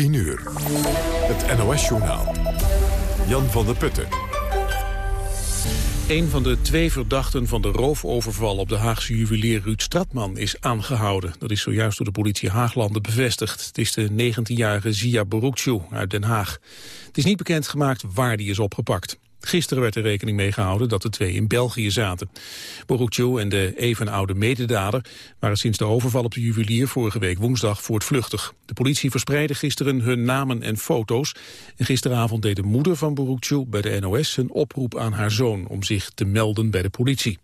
10 uur. Het NOS-journaal. Jan van der Putten. Een van de twee verdachten van de roofoverval op de Haagse juwelier Ruud Stratman is aangehouden. Dat is zojuist door de politie Haaglanden bevestigd. Het is de 19-jarige Zia Borukcu uit Den Haag. Het is niet bekendgemaakt waar die is opgepakt. Gisteren werd er rekening mee gehouden dat de twee in België zaten. Borukcu en de even oude mededader waren sinds de overval op de juwelier vorige week woensdag voortvluchtig. De politie verspreidde gisteren hun namen en foto's. En gisteravond deed de moeder van Borukcu bij de NOS een oproep aan haar zoon om zich te melden bij de politie.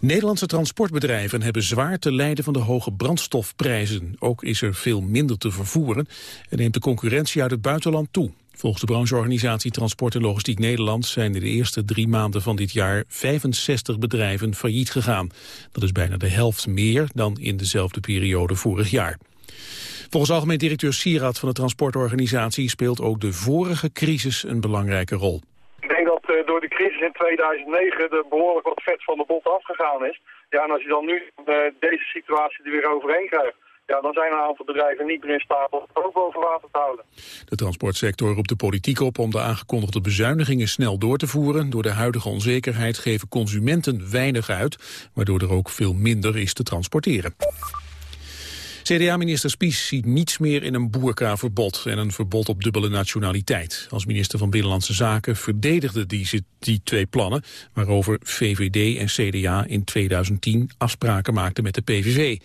Nederlandse transportbedrijven hebben zwaar te lijden van de hoge brandstofprijzen. Ook is er veel minder te vervoeren en neemt de concurrentie uit het buitenland toe. Volgens de brancheorganisatie Transport en Logistiek Nederland zijn in de eerste drie maanden van dit jaar 65 bedrijven failliet gegaan. Dat is bijna de helft meer dan in dezelfde periode vorig jaar. Volgens algemeen directeur Sierat van de transportorganisatie speelt ook de vorige crisis een belangrijke rol. Ik denk dat uh, door de crisis in 2009 er behoorlijk wat vet van de bot afgegaan is. Ja, en als je dan nu uh, deze situatie er weer overheen krijgt, ja, dan zijn een aantal bedrijven niet meer in staat om het ook boven water te houden. De transportsector roept de politiek op om de aangekondigde bezuinigingen snel door te voeren. Door de huidige onzekerheid geven consumenten weinig uit, waardoor er ook veel minder is te transporteren. CDA-minister Spies ziet niets meer in een boerkaverbod en een verbod op dubbele nationaliteit. Als minister van Binnenlandse Zaken verdedigde die, die twee plannen, waarover VVD en CDA in 2010 afspraken maakten met de PVV.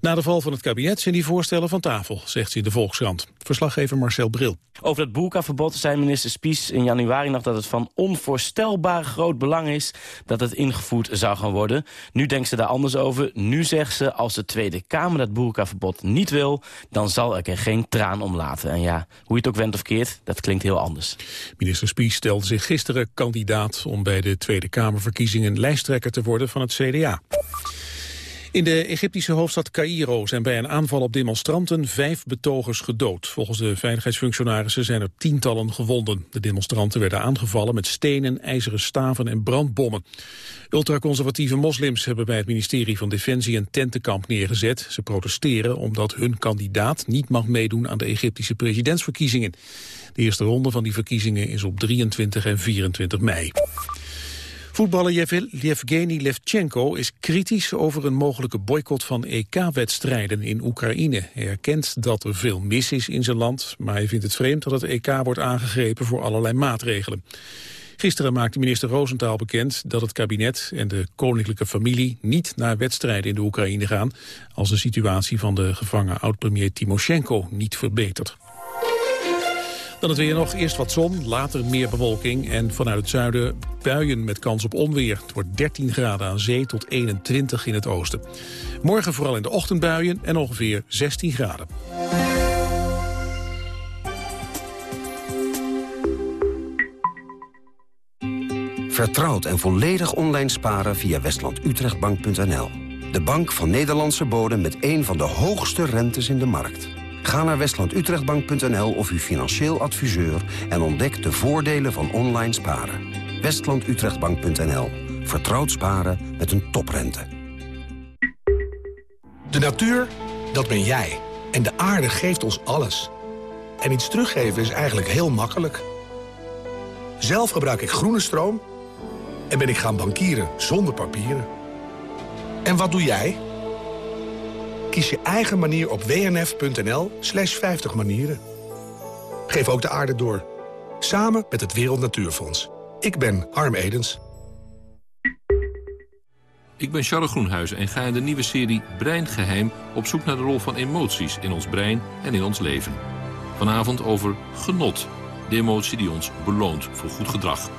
Na de val van het kabinet zijn die voorstellen van tafel, zegt ze in de Volkskrant. Verslaggever Marcel Bril. Over het boerkaverbod zei minister Spies in januari nog dat het van onvoorstelbaar groot belang is dat het ingevoerd zou gaan worden. Nu denkt ze daar anders over. Nu zegt ze als de Tweede Kamer dat boerkaverbod niet wil, dan zal ik er geen traan om laten. En ja, hoe je het ook wendt of keert, dat klinkt heel anders. Minister Spies stelde zich gisteren kandidaat om bij de Tweede Kamerverkiezingen lijsttrekker te worden van het CDA. In de Egyptische hoofdstad Cairo zijn bij een aanval op demonstranten vijf betogers gedood. Volgens de veiligheidsfunctionarissen zijn er tientallen gewonden. De demonstranten werden aangevallen met stenen, ijzeren staven en brandbommen. Ultraconservatieve moslims hebben bij het ministerie van Defensie een tentenkamp neergezet. Ze protesteren omdat hun kandidaat niet mag meedoen aan de Egyptische presidentsverkiezingen. De eerste ronde van die verkiezingen is op 23 en 24 mei. Voetballer Yevgeny Levchenko is kritisch over een mogelijke boycott van EK-wedstrijden in Oekraïne. Hij erkent dat er veel mis is in zijn land, maar hij vindt het vreemd dat het EK wordt aangegrepen voor allerlei maatregelen. Gisteren maakte minister Roosentaal bekend dat het kabinet en de koninklijke familie niet naar wedstrijden in de Oekraïne gaan als de situatie van de gevangen oud-premier Timoshenko niet verbetert. Dan het weer nog. Eerst wat zon, later meer bewolking en vanuit het zuiden buien met kans op onweer. Het wordt 13 graden aan zee tot 21 in het oosten. Morgen vooral in de ochtendbuien en ongeveer 16 graden. Vertrouwd en volledig online sparen via westlandutrechtbank.nl. De bank van Nederlandse bodem met een van de hoogste rentes in de markt. Ga naar westlandutrechtbank.nl of uw financieel adviseur... en ontdek de voordelen van online sparen. westlandutrechtbank.nl. Vertrouwd sparen met een toprente. De natuur, dat ben jij. En de aarde geeft ons alles. En iets teruggeven is eigenlijk heel makkelijk. Zelf gebruik ik groene stroom... en ben ik gaan bankieren zonder papieren. En wat doe jij... Kies je eigen manier op wnf.nl slash 50 manieren. Geef ook de aarde door. Samen met het Wereld Natuurfonds. Ik ben Harm Edens. Ik ben Charles Groenhuizen en ga in de nieuwe serie Breingeheim... op zoek naar de rol van emoties in ons brein en in ons leven. Vanavond over genot. De emotie die ons beloont voor goed gedrag.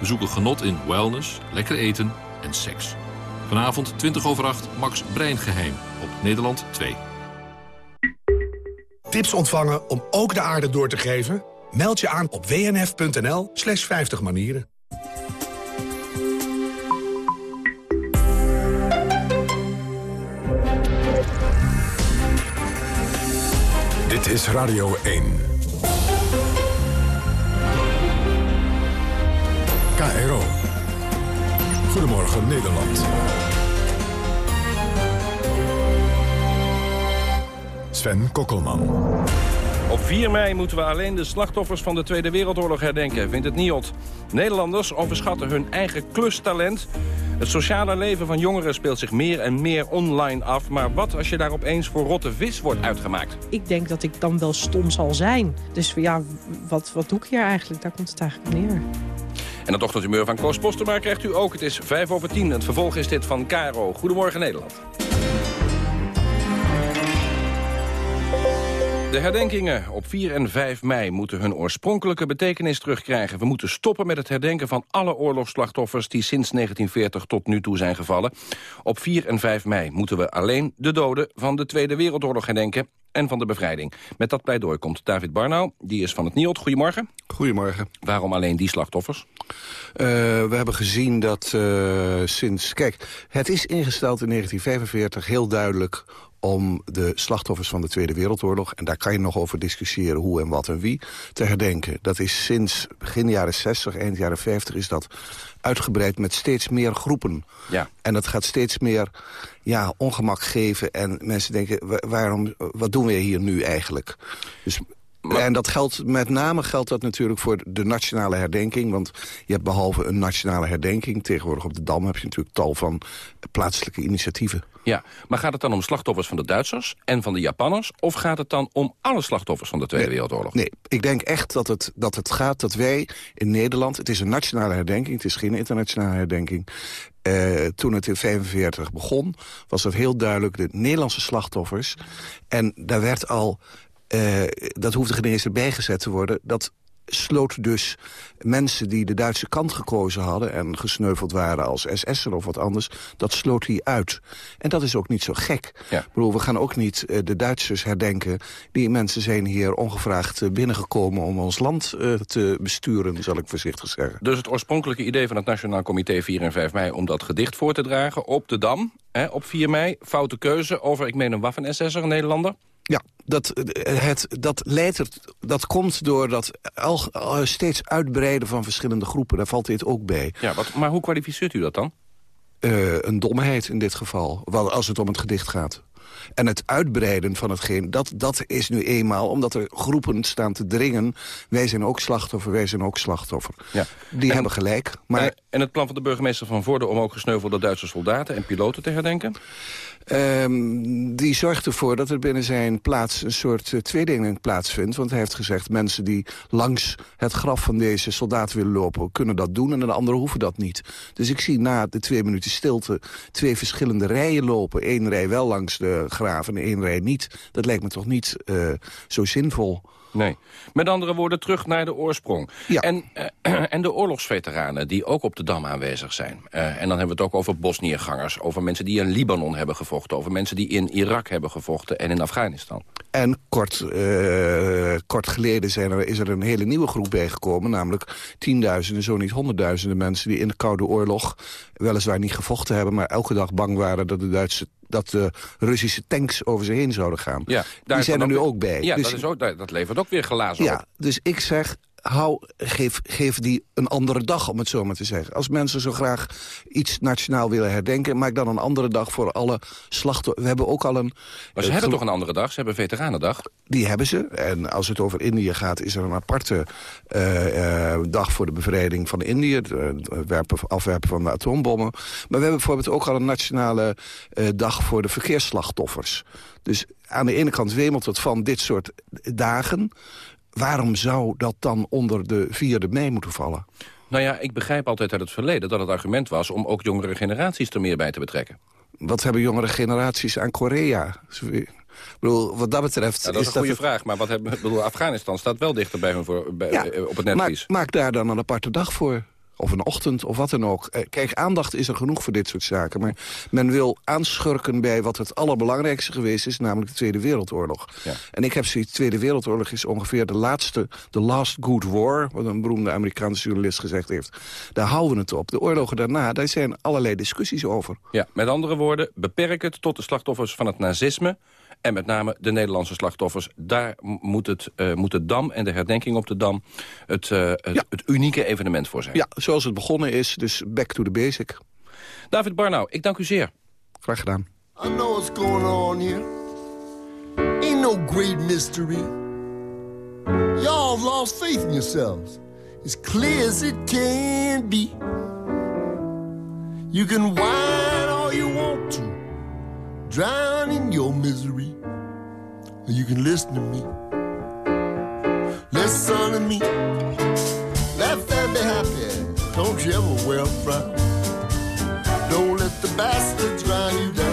We zoeken genot in wellness, lekker eten en seks. Vanavond 20 over 8, Max Breingeheim op Nederland 2. Tips ontvangen om ook de aarde door te geven? Meld je aan op wnf.nl slash 50 manieren. Dit is Radio 1. KRO. Goedemorgen Nederland. Sven Kokkelman. Op 4 mei moeten we alleen de slachtoffers van de Tweede Wereldoorlog herdenken, vindt het NIOT. Nederlanders overschatten hun eigen klustalent. Het sociale leven van jongeren speelt zich meer en meer online af. Maar wat als je daar opeens voor rotte vis wordt uitgemaakt? Ik denk dat ik dan wel stom zal zijn. Dus ja, wat, wat doe ik hier eigenlijk? Daar komt het eigenlijk neer. En het ochtendhumeur van Koos Postema krijgt u ook. Het is 5 over 10. Het vervolg is dit van Caro. Goedemorgen Nederland. De herdenkingen op 4 en 5 mei moeten hun oorspronkelijke betekenis terugkrijgen. We moeten stoppen met het herdenken van alle oorlogsslachtoffers... die sinds 1940 tot nu toe zijn gevallen. Op 4 en 5 mei moeten we alleen de doden van de Tweede Wereldoorlog herdenken en van de bevrijding. Met dat pleidooi komt David Barnau, die is van het NIOD. Goedemorgen. Goedemorgen. Waarom alleen die slachtoffers? Uh, we hebben gezien dat uh, sinds... Kijk, het is ingesteld in 1945 heel duidelijk om de slachtoffers van de Tweede Wereldoorlog... en daar kan je nog over discussiëren hoe en wat en wie, te herdenken. Dat is sinds begin jaren 60, eind jaren 50 is dat uitgebreid met steeds meer groepen. Ja. En dat gaat steeds meer ja, ongemak geven. En mensen denken, waarom, wat doen we hier nu eigenlijk? Dus en dat geldt, met name geldt dat natuurlijk voor de nationale herdenking. Want je hebt behalve een nationale herdenking... tegenwoordig op de Dam heb je natuurlijk tal van plaatselijke initiatieven. Ja, maar gaat het dan om slachtoffers van de Duitsers en van de Japanners... of gaat het dan om alle slachtoffers van de Tweede Wereldoorlog? Nee, ik denk echt dat het, dat het gaat dat wij in Nederland... het is een nationale herdenking, het is geen internationale herdenking... Uh, toen het in 1945 begon, was het heel duidelijk de Nederlandse slachtoffers. En daar werd al uh, dat hoefde geen eens erbij gezet te worden. Dat sloot dus mensen die de Duitse kant gekozen hadden... en gesneuveld waren als SS'er of wat anders, dat sloot hij uit. En dat is ook niet zo gek. Ja. Ik bedoel, we gaan ook niet uh, de Duitsers herdenken. Die mensen zijn hier ongevraagd uh, binnengekomen om ons land uh, te besturen, zal ik voorzichtig zeggen. Dus het oorspronkelijke idee van het Nationaal Comité 4 en 5 mei... om dat gedicht voor te dragen op de Dam, hè, op 4 mei... foute keuze over, ik meen een Waffen-SS'er, een Nederlander... Ja, dat, het, dat, leidt er, dat komt door dat al, al, steeds uitbreiden van verschillende groepen. Daar valt dit ook bij. Ja, wat, maar hoe kwalificeert u dat dan? Uh, een domheid in dit geval, wel, als het om het gedicht gaat. En het uitbreiden van hetgeen, dat, dat is nu eenmaal... omdat er groepen staan te dringen. Wij zijn ook slachtoffer, wij zijn ook slachtoffer. Ja. Die en, hebben gelijk. Maar... En, het plan van de burgemeester van Voorde... om ook gesneuvelde Duitse soldaten en piloten te herdenken? Um, die zorgt ervoor dat er binnen zijn plaats een soort uh, tweedeling plaatsvindt. Want hij heeft gezegd, mensen die langs het graf van deze soldaat willen lopen... kunnen dat doen en de anderen hoeven dat niet. Dus ik zie na de twee minuten stilte twee verschillende rijen lopen. Eén rij wel langs de graaf en één rij niet. Dat lijkt me toch niet uh, zo zinvol. Nee. Met andere woorden, terug naar de oorsprong. Ja. En, uh, en de oorlogsveteranen die ook op de Dam aanwezig zijn. Uh, en dan hebben we het ook over Bosniëgangers. Over mensen die in Libanon hebben gevochten. Over mensen die in Irak hebben gevochten en in Afghanistan. En kort, uh, kort geleden zijn er, is er een hele nieuwe groep bijgekomen. Namelijk tienduizenden, zo niet honderdduizenden mensen... die in de Koude Oorlog weliswaar niet gevochten hebben... maar elke dag bang waren dat de Duitse dat de Russische tanks over ze heen zouden gaan. Ja, die zijn er nu ook bij. Ja, dus, dat, is ook, dat levert ook weer glazen ja, op. Dus ik zeg, hou, geef, geef die een andere dag, om het zo maar te zeggen. Als mensen zo graag iets nationaal willen herdenken... maak dan een andere dag voor alle slachtoffers. We hebben ook al een... Maar ze uh, hebben toch een andere dag? Ze hebben Veteranendag? Die hebben ze. En als het over Indië gaat, is er een aparte uh, uh, dag voor de bevrijding van Indië. Het werpen, afwerpen van de atoombommen. Maar we hebben bijvoorbeeld ook al een nationale dag voor de verkeersslachtoffers. Dus aan de ene kant wemelt het van dit soort dagen waarom zou dat dan onder de 4e mei moeten vallen? Nou ja, ik begrijp altijd uit het verleden dat het argument was... om ook jongere generaties er meer bij te betrekken. Wat hebben jongere generaties aan Korea? Ik bedoel, wat dat betreft... Ja, dat is, is een goede dat vraag, maar wat hebben, bedoel, Afghanistan staat wel dichter bij hun voor, bij, ja, op het netvlies. Maak, maak daar dan een aparte dag voor of een ochtend, of wat dan ook. Kijk, aandacht is er genoeg voor dit soort zaken. Maar men wil aanschurken bij wat het allerbelangrijkste geweest is... namelijk de Tweede Wereldoorlog. Ja. En ik heb zoiets, de Tweede Wereldoorlog is ongeveer de laatste... the last good war, wat een beroemde Amerikaanse journalist gezegd heeft. Daar houden we het op. De oorlogen daarna, daar zijn allerlei discussies over. Ja, met andere woorden, beperk het tot de slachtoffers van het nazisme... En met name de Nederlandse slachtoffers. Daar moet, het, uh, moet de Dam en de herdenking op de Dam het, uh, het, ja. het, unieke evenement voor zijn. Ja, zoals het begonnen is, dus back to the basic. David Barnau, ik dank u zeer. Graag gedaan. I know what's going on here. Ain't no great mystery. Y'all lost faith in yourselves. As clear as it can be. You can whine drown in your misery. You can listen to me. Listen to me. Laugh and be happy. Don't you ever wear a frown. Don't let the bastards grind you down.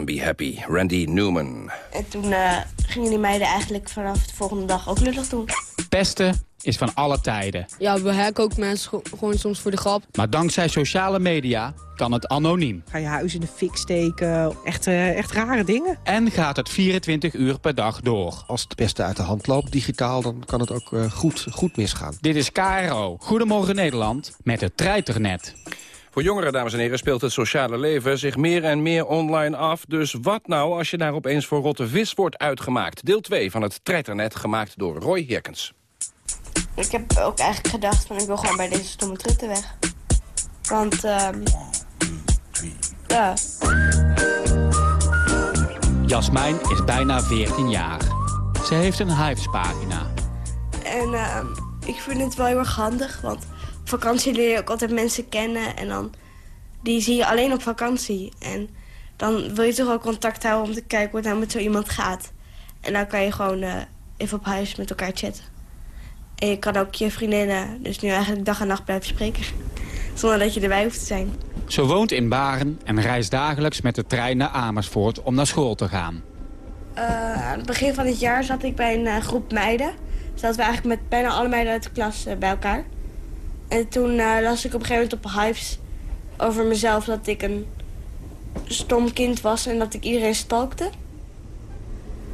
And be happy. Randy Newman. En toen eh, gingen die meiden eigenlijk vanaf de volgende dag ook lullig doen. Pesten is van alle tijden. Ja, we hacken ook mensen gewoon soms voor de grap. Maar dankzij sociale media kan het anoniem. Ga je huis in de fik steken. Echt, eh, echt rare dingen. En gaat het 24 uur per dag door. Als het beste uit de hand loopt digitaal, dan kan het ook eh, goed, goed misgaan. Dit is KRO. Goedemorgen Nederland met het Treiternet. Voor jongeren, dames en heren, speelt het sociale leven zich meer en meer online af. Dus wat nou als je daar opeens voor rotte vis wordt uitgemaakt? Deel 2 van het Treiternet, gemaakt door Roy Herkens. Ik heb ook eigenlijk gedacht van ik wil gewoon bij deze stomme trutten weg. Want, ehm ja, Jasmijn is bijna 14 jaar. Ze heeft een Hives-pagina. en ehm, ik vind het wel heel erg handig. Want vakantie leer je ook altijd mensen kennen. En dan, die zie je alleen op vakantie. En dan wil je toch ook contact houden om te kijken hoe het nou met zo iemand gaat. En dan kan je gewoon eh, even op huis met elkaar chatten. En je kan ook je vriendinnen dus nu eigenlijk dag en nacht blijven spreken. Zonder dat je erbij hoeft te zijn. Ze woont in Baren en reist dagelijks met de trein naar Amersfoort om naar school te gaan. Eh, aan het begin van het jaar zat ik bij een eh, groep meiden. Zaten we eigenlijk met bijna alle meiden uit de klas bij elkaar. En toen eh, las ik op een gegeven moment op Hives over mezelf dat ik een stom kind was en dat ik iedereen stalkte.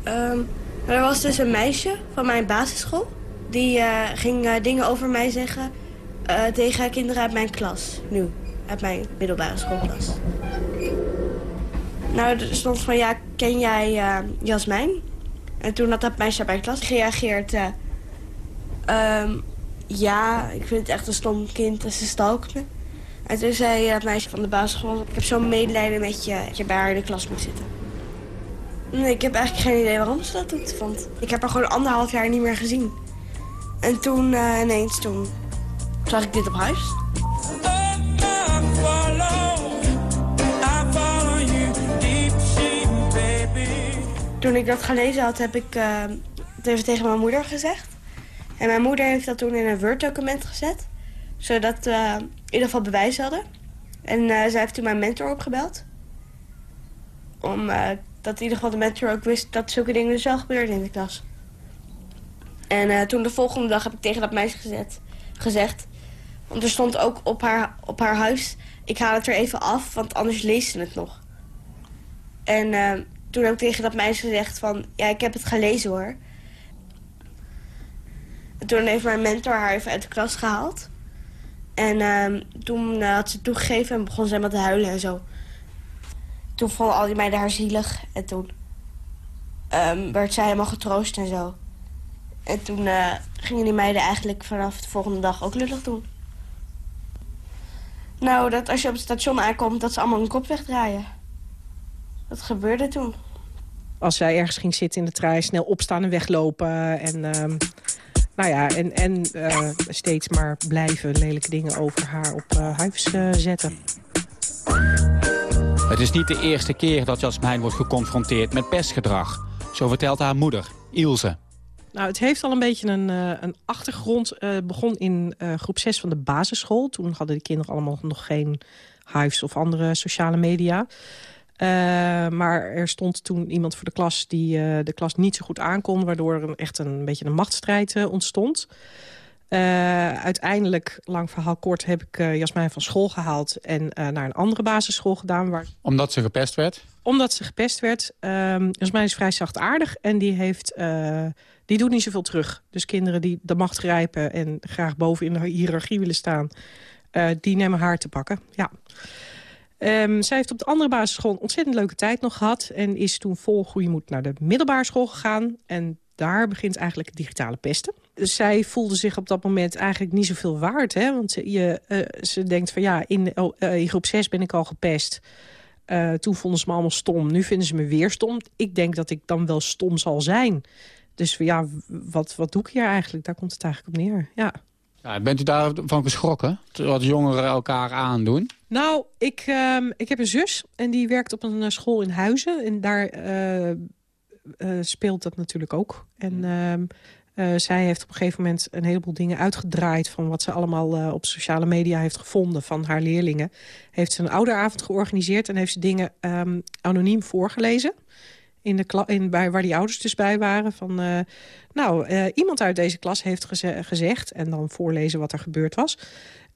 Ehm, er was dus een meisje van mijn basisschool. Die eh, ging eh, dingen over mij zeggen tegen kinderen uit mijn klas. Nu, uit mijn middelbare schoolklas. Nou, er stond van, ja, ken jij Jasmijn? En toen had dat meisje uit mijn klas gereageerd... eh, ehm, ja, ik vind het echt een stom kind en ze stalkt me. En toen zei dat meisje van de basisschool... ik heb zo'n medelijden met je dat je bij haar in de klas moet zitten. Nee, ik heb eigenlijk geen idee waarom ze dat doet. Want ik heb haar gewoon anderhalf jaar niet meer gezien. En toen eh, ineens, toen zag ik dit op huis. Toen ik dat gelezen had, heb ik eh, het even tegen mijn moeder gezegd. En mijn moeder heeft dat toen in een Word-document gezet. Zodat we in ieder geval bewijs hadden. En eh, zij heeft toen mijn mentor opgebeld. Om eh, dat in ieder geval de mentor ook wist dat zulke dingen dus wel gebeurden in de klas. En eh, toen de volgende dag heb ik tegen dat meisje gezegd... Want er stond ook op haar, op haar huis... Ik haal het er even af, want anders leest ze het nog. En toen heb ik tegen dat meisje gezegd van... Ja, ik heb het gelezen hoor. En toen heeft mijn mentor haar even uit de klas gehaald. En ehm, toen eh, had ze toegegeven en begon ze helemaal te huilen en zo. Toen vonden al die meiden haar zielig. En toen ehm, werd zij helemaal getroost en zo. En toen eh, gingen die meiden eigenlijk vanaf de volgende dag ook lullig doen. Nou, dat als je op het station aankomt, dat ze allemaal een kop wegdraaien. Dat gebeurde toen. Als zij ergens ging zitten in de trein, snel opstaan en weglopen. En, ehm, nou ja, en, en eh, steeds maar blijven lelijke dingen over haar op uh, huis eh, zetten. Het is niet de eerste keer dat Jasmijn wordt geconfronteerd met pestgedrag. Zo vertelt haar moeder, Ilse. Nou, het heeft al een beetje een, een achtergrond. Het begon in groep 6 van de basisschool. Toen hadden de kinderen allemaal nog geen huis of andere sociale media. Uh, maar er stond toen iemand voor de klas die uh, de klas niet zo goed aankon... waardoor er een, echt een beetje een machtsstrijd uh, ontstond. uiteindelijk, lang verhaal kort, heb ik Jasmijn van school gehaald... en naar een andere basisschool gedaan. Waar... Omdat ze gepest werd? Omdat ze gepest werd. Ehm, Jasmijn is vrij zachtaardig en die, heeft, die doet niet zoveel terug. Dus kinderen die de macht grijpen en graag boven in de hiërarchie willen staan... die nemen haar te pakken, ja. Um, zij heeft op de andere basisschool een ontzettend leuke tijd nog gehad... en is toen vol goede moed naar de middelbare school gegaan. En daar begint eigenlijk het digitale pesten. Dus zij voelde zich op dat moment eigenlijk niet zoveel waard. Hè? Want ze, je, uh, ze denkt van ja, in, uh, in, groep 6 ben ik al gepest. Uh, toen vonden ze me allemaal stom. Nu vinden ze me weer stom. Ik denk dat ik dan wel stom zal zijn. Dus ja, wat, wat doe ik hier eigenlijk? Daar komt het eigenlijk op neer, ja. Ja, bent u daarvan geschrokken? Wat jongeren elkaar aandoen? Nou, ik, uh, ik heb een zus en die werkt op een school in Huizen. En daar uh, uh, speelt dat natuurlijk ook. En uh, zij heeft op een gegeven moment een heleboel dingen uitgedraaid... van wat ze allemaal op sociale media heeft gevonden van haar leerlingen. Heeft ze een ouderavond georganiseerd en heeft ze dingen um, anoniem voorgelezen in de in, bij, waar die ouders dus bij waren. Van, uh, nou, uh, iemand uit deze klas heeft geze gezegd... en dan voorlezen wat er gebeurd was.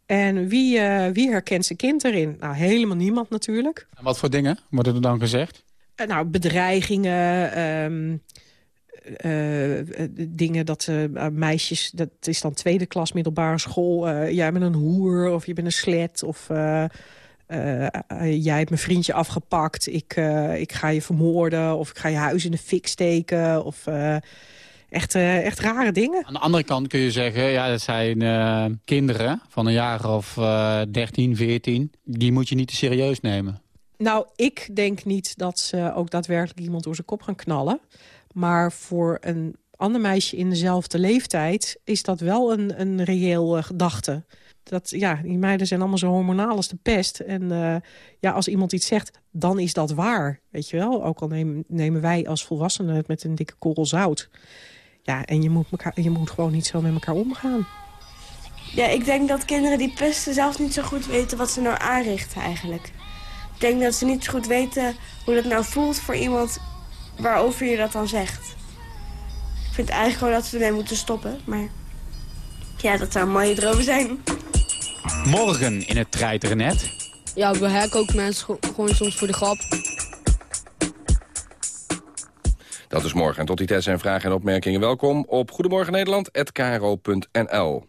En wie, uh, wie herkent zijn kind erin? Nou, helemaal niemand natuurlijk. En wat voor dingen worden er dan gezegd? nou, bedreigingen... Um, dingen dat meisjes, dat is dan tweede klas middelbare school. jij bent een hoer of je bent een slet of uh, jij hebt mijn vriendje afgepakt, ik, uh, ik ga je vermoorden... of ik ga je huis in de fik steken, of... Echt, echt rare dingen. Aan de andere kant kun je zeggen, ja, dat zijn kinderen van een jaar of 13, 14. Die moet je niet te serieus nemen. Nou, ik denk niet dat ze ook daadwerkelijk iemand door zijn kop gaan knallen. Maar voor een ander meisje in dezelfde leeftijd is dat wel een, een reëel gedachte dat, ja, die meiden zijn allemaal zo hormonaal als de pest. En uh, ja, als iemand iets zegt, dan is dat waar. Weet je wel? Ook al nemen, nemen wij als volwassenen het met een dikke korrel zout. Ja, en je moet, elkaar, je moet gewoon niet zo met elkaar omgaan. Ja, ik denk dat kinderen die pesten zelf niet zo goed weten wat ze nou aanrichten eigenlijk. Ik denk dat ze niet zo goed weten hoe dat nou voelt voor iemand waarover je dat dan zegt. Ik vind eigenlijk gewoon dat we ermee moeten stoppen, maar ja, dat zou een mooie droom zijn. Morgen in het treiternet. Ja, we hacken ook mensen gewoon soms voor de grap. Dat is morgen. En tot die tijd zijn vragen en opmerkingen welkom op Goedemorgen Nederland@kro.nl.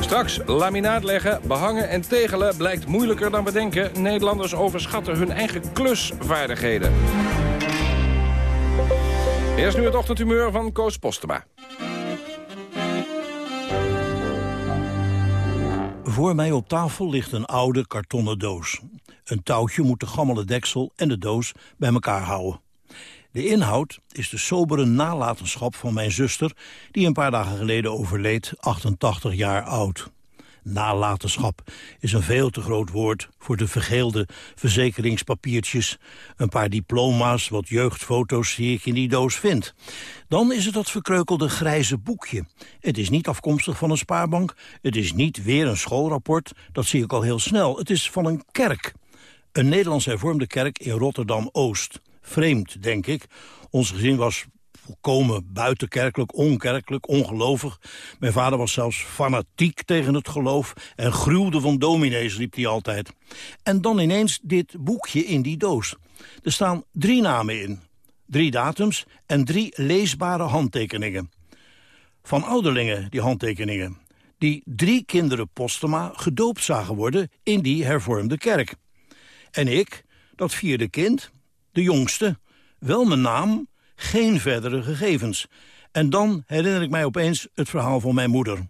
Straks laminaat leggen, behangen en tegelen blijkt moeilijker dan we denken. Nederlanders overschatten hun eigen klusvaardigheden. Eerst nu het ochtendhumeur van Koos Postema. Voor mij op tafel ligt een oude kartonnen doos. Een touwtje moet de gammele deksel en de doos bij elkaar houden. De inhoud is de sobere nalatenschap van mijn zuster... die een paar dagen geleden overleed, 88 jaar oud. Nalatenschap is een veel te groot woord voor de vergeelde verzekeringspapiertjes, een paar diploma's, wat jeugdfoto's die ik in die doos vind. Dan is het dat verkreukelde grijze boekje. Het is niet afkomstig van een spaarbank, het is niet weer een schoolrapport, dat zie ik al heel snel. Het is van een kerk. Een Nederlands hervormde kerk in Rotterdam-Oost. Vreemd, denk ik. Ons gezin was volkomen buitenkerkelijk, onkerkelijk, ongelovig. Mijn vader was zelfs fanatiek tegen het geloof... en gruwde van dominees, riep hij altijd. En dan ineens dit boekje in die doos. Er staan drie namen in. drie datums en drie leesbare handtekeningen. Van ouderlingen, die handtekeningen. Die drie kinderen Postema gedoopt zagen worden in die hervormde kerk. En ik, dat vierde kind, de jongste, wel mijn naam, geen verdere gegevens. En dan herinner ik mij opeens het verhaal van mijn moeder.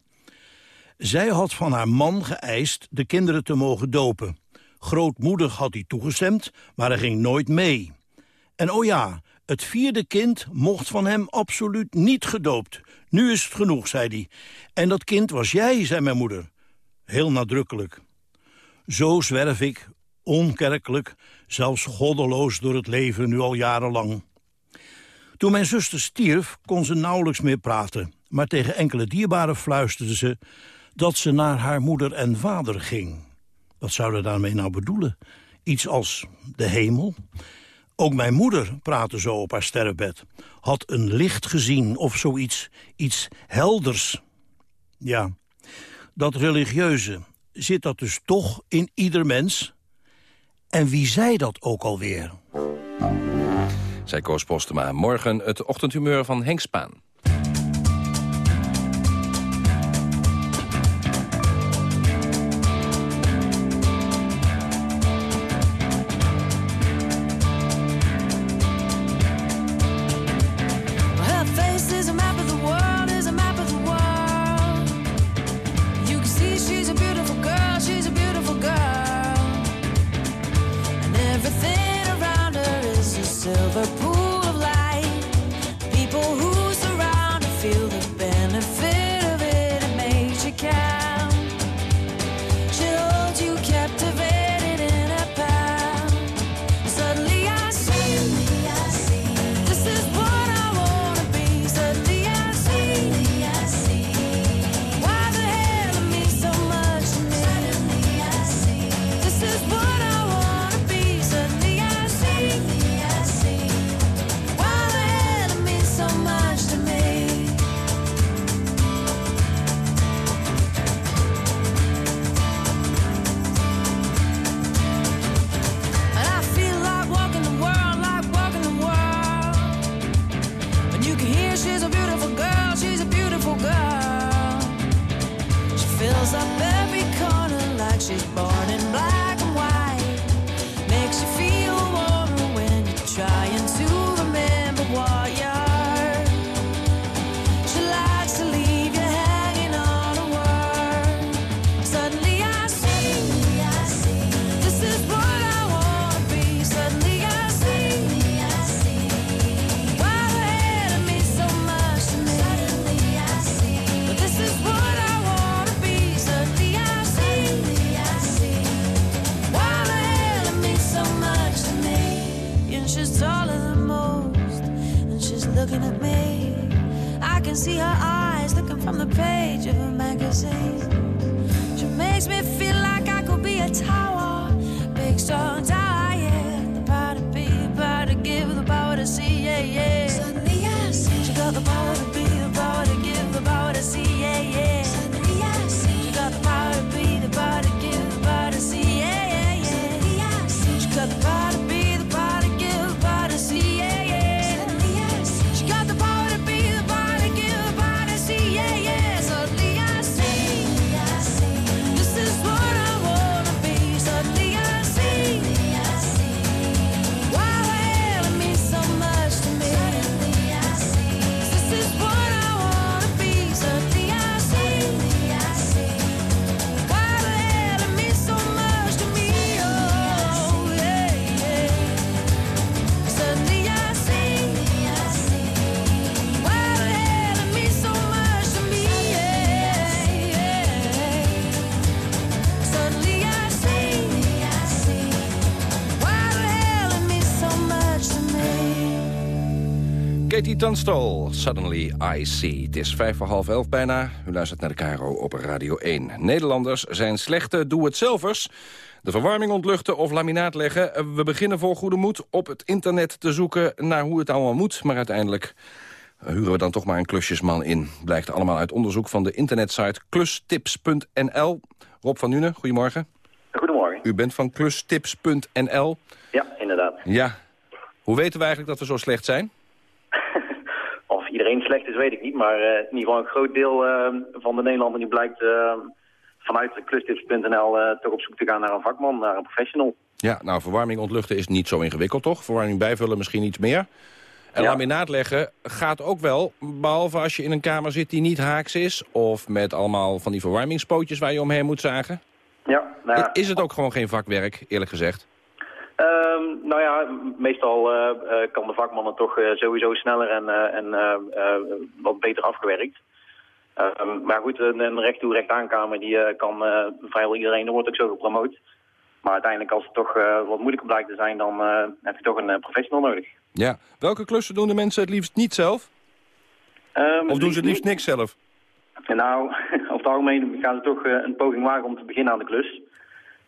Zij had van haar man geëist de kinderen te mogen dopen. Grootmoedig had hij toegestemd, maar hij ging nooit mee. En oh ja, het vierde kind mocht van hem absoluut niet gedoopt. Nu is het genoeg, zei hij. En dat kind was jij, zei mijn moeder. Heel nadrukkelijk. Zo zwerf ik, onkerkelijk, zelfs goddeloos door het leven nu al jarenlang. Toen mijn zuster stierf, kon ze nauwelijks meer praten. Maar tegen enkele dierbaren fluisterde ze dat ze naar haar moeder en vader ging. Wat zou ze daarmee nou bedoelen? Iets als de hemel? Ook mijn moeder praatte zo op haar sterrenbed. Had een licht gezien of zoiets, iets helders. Ja, dat religieuze, zit dat dus toch in ieder mens? En wie zei dat ook alweer? Zij Koos Postema. Morgen het ochtendhumeur van Henk Spaan. She's boy. See her eyes looking from the page of a magazine. Katie Tunstall, Suddenly I See. Het is vijf voor half elf bijna. U luistert naar de Caro op Radio 1. Nederlanders zijn slechte doe-het-zelvers. De verwarming ontluchten of laminaat leggen. We beginnen voor goede moed op het internet te zoeken naar hoe het allemaal moet. Maar uiteindelijk huren we dan toch maar een klusjesman in. Blijkt allemaal uit onderzoek van de internetsite klustips.nl. Rob van Nuenen, goedemorgen. Goedemorgen. U bent van klustips.nl. Ja, inderdaad. Ja. Hoe weten we eigenlijk dat we zo slecht zijn? Iedereen slecht is, weet ik niet. Maar eh, in ieder geval een groot deel eh, van de Nederlanders die blijkt eh, vanuit klustips.nl toch op zoek te gaan naar een vakman, naar een professional. Ja, nou, verwarming ontluchten is niet zo ingewikkeld, toch? Verwarming bijvullen misschien iets meer. En laminaat leggen gaat ook wel, behalve als je in een kamer zit die niet haaks is... of met allemaal van die verwarmingspootjes waar je omheen moet zagen. Ja, nou ja. Is het ook gewoon geen vakwerk, eerlijk gezegd? Ehm, nou ja, meestal eh, eh, kan de vakman het toch eh, sowieso sneller en, en wat beter afgewerkt. Ehm, maar goed, een, een recht toe, recht aankamer die kan vrijwel iedereen, er wordt ook zo gepromoot. Maar uiteindelijk als het toch wat moeilijker blijkt te zijn, dan heb je toch een professional nodig. Ja. Welke klussen doen de mensen het liefst niet zelf? Ehm, Of doen ze het liefst niks zelf? Nou, over het algemeen gaan ze toch een poging wagen om te beginnen aan de klus.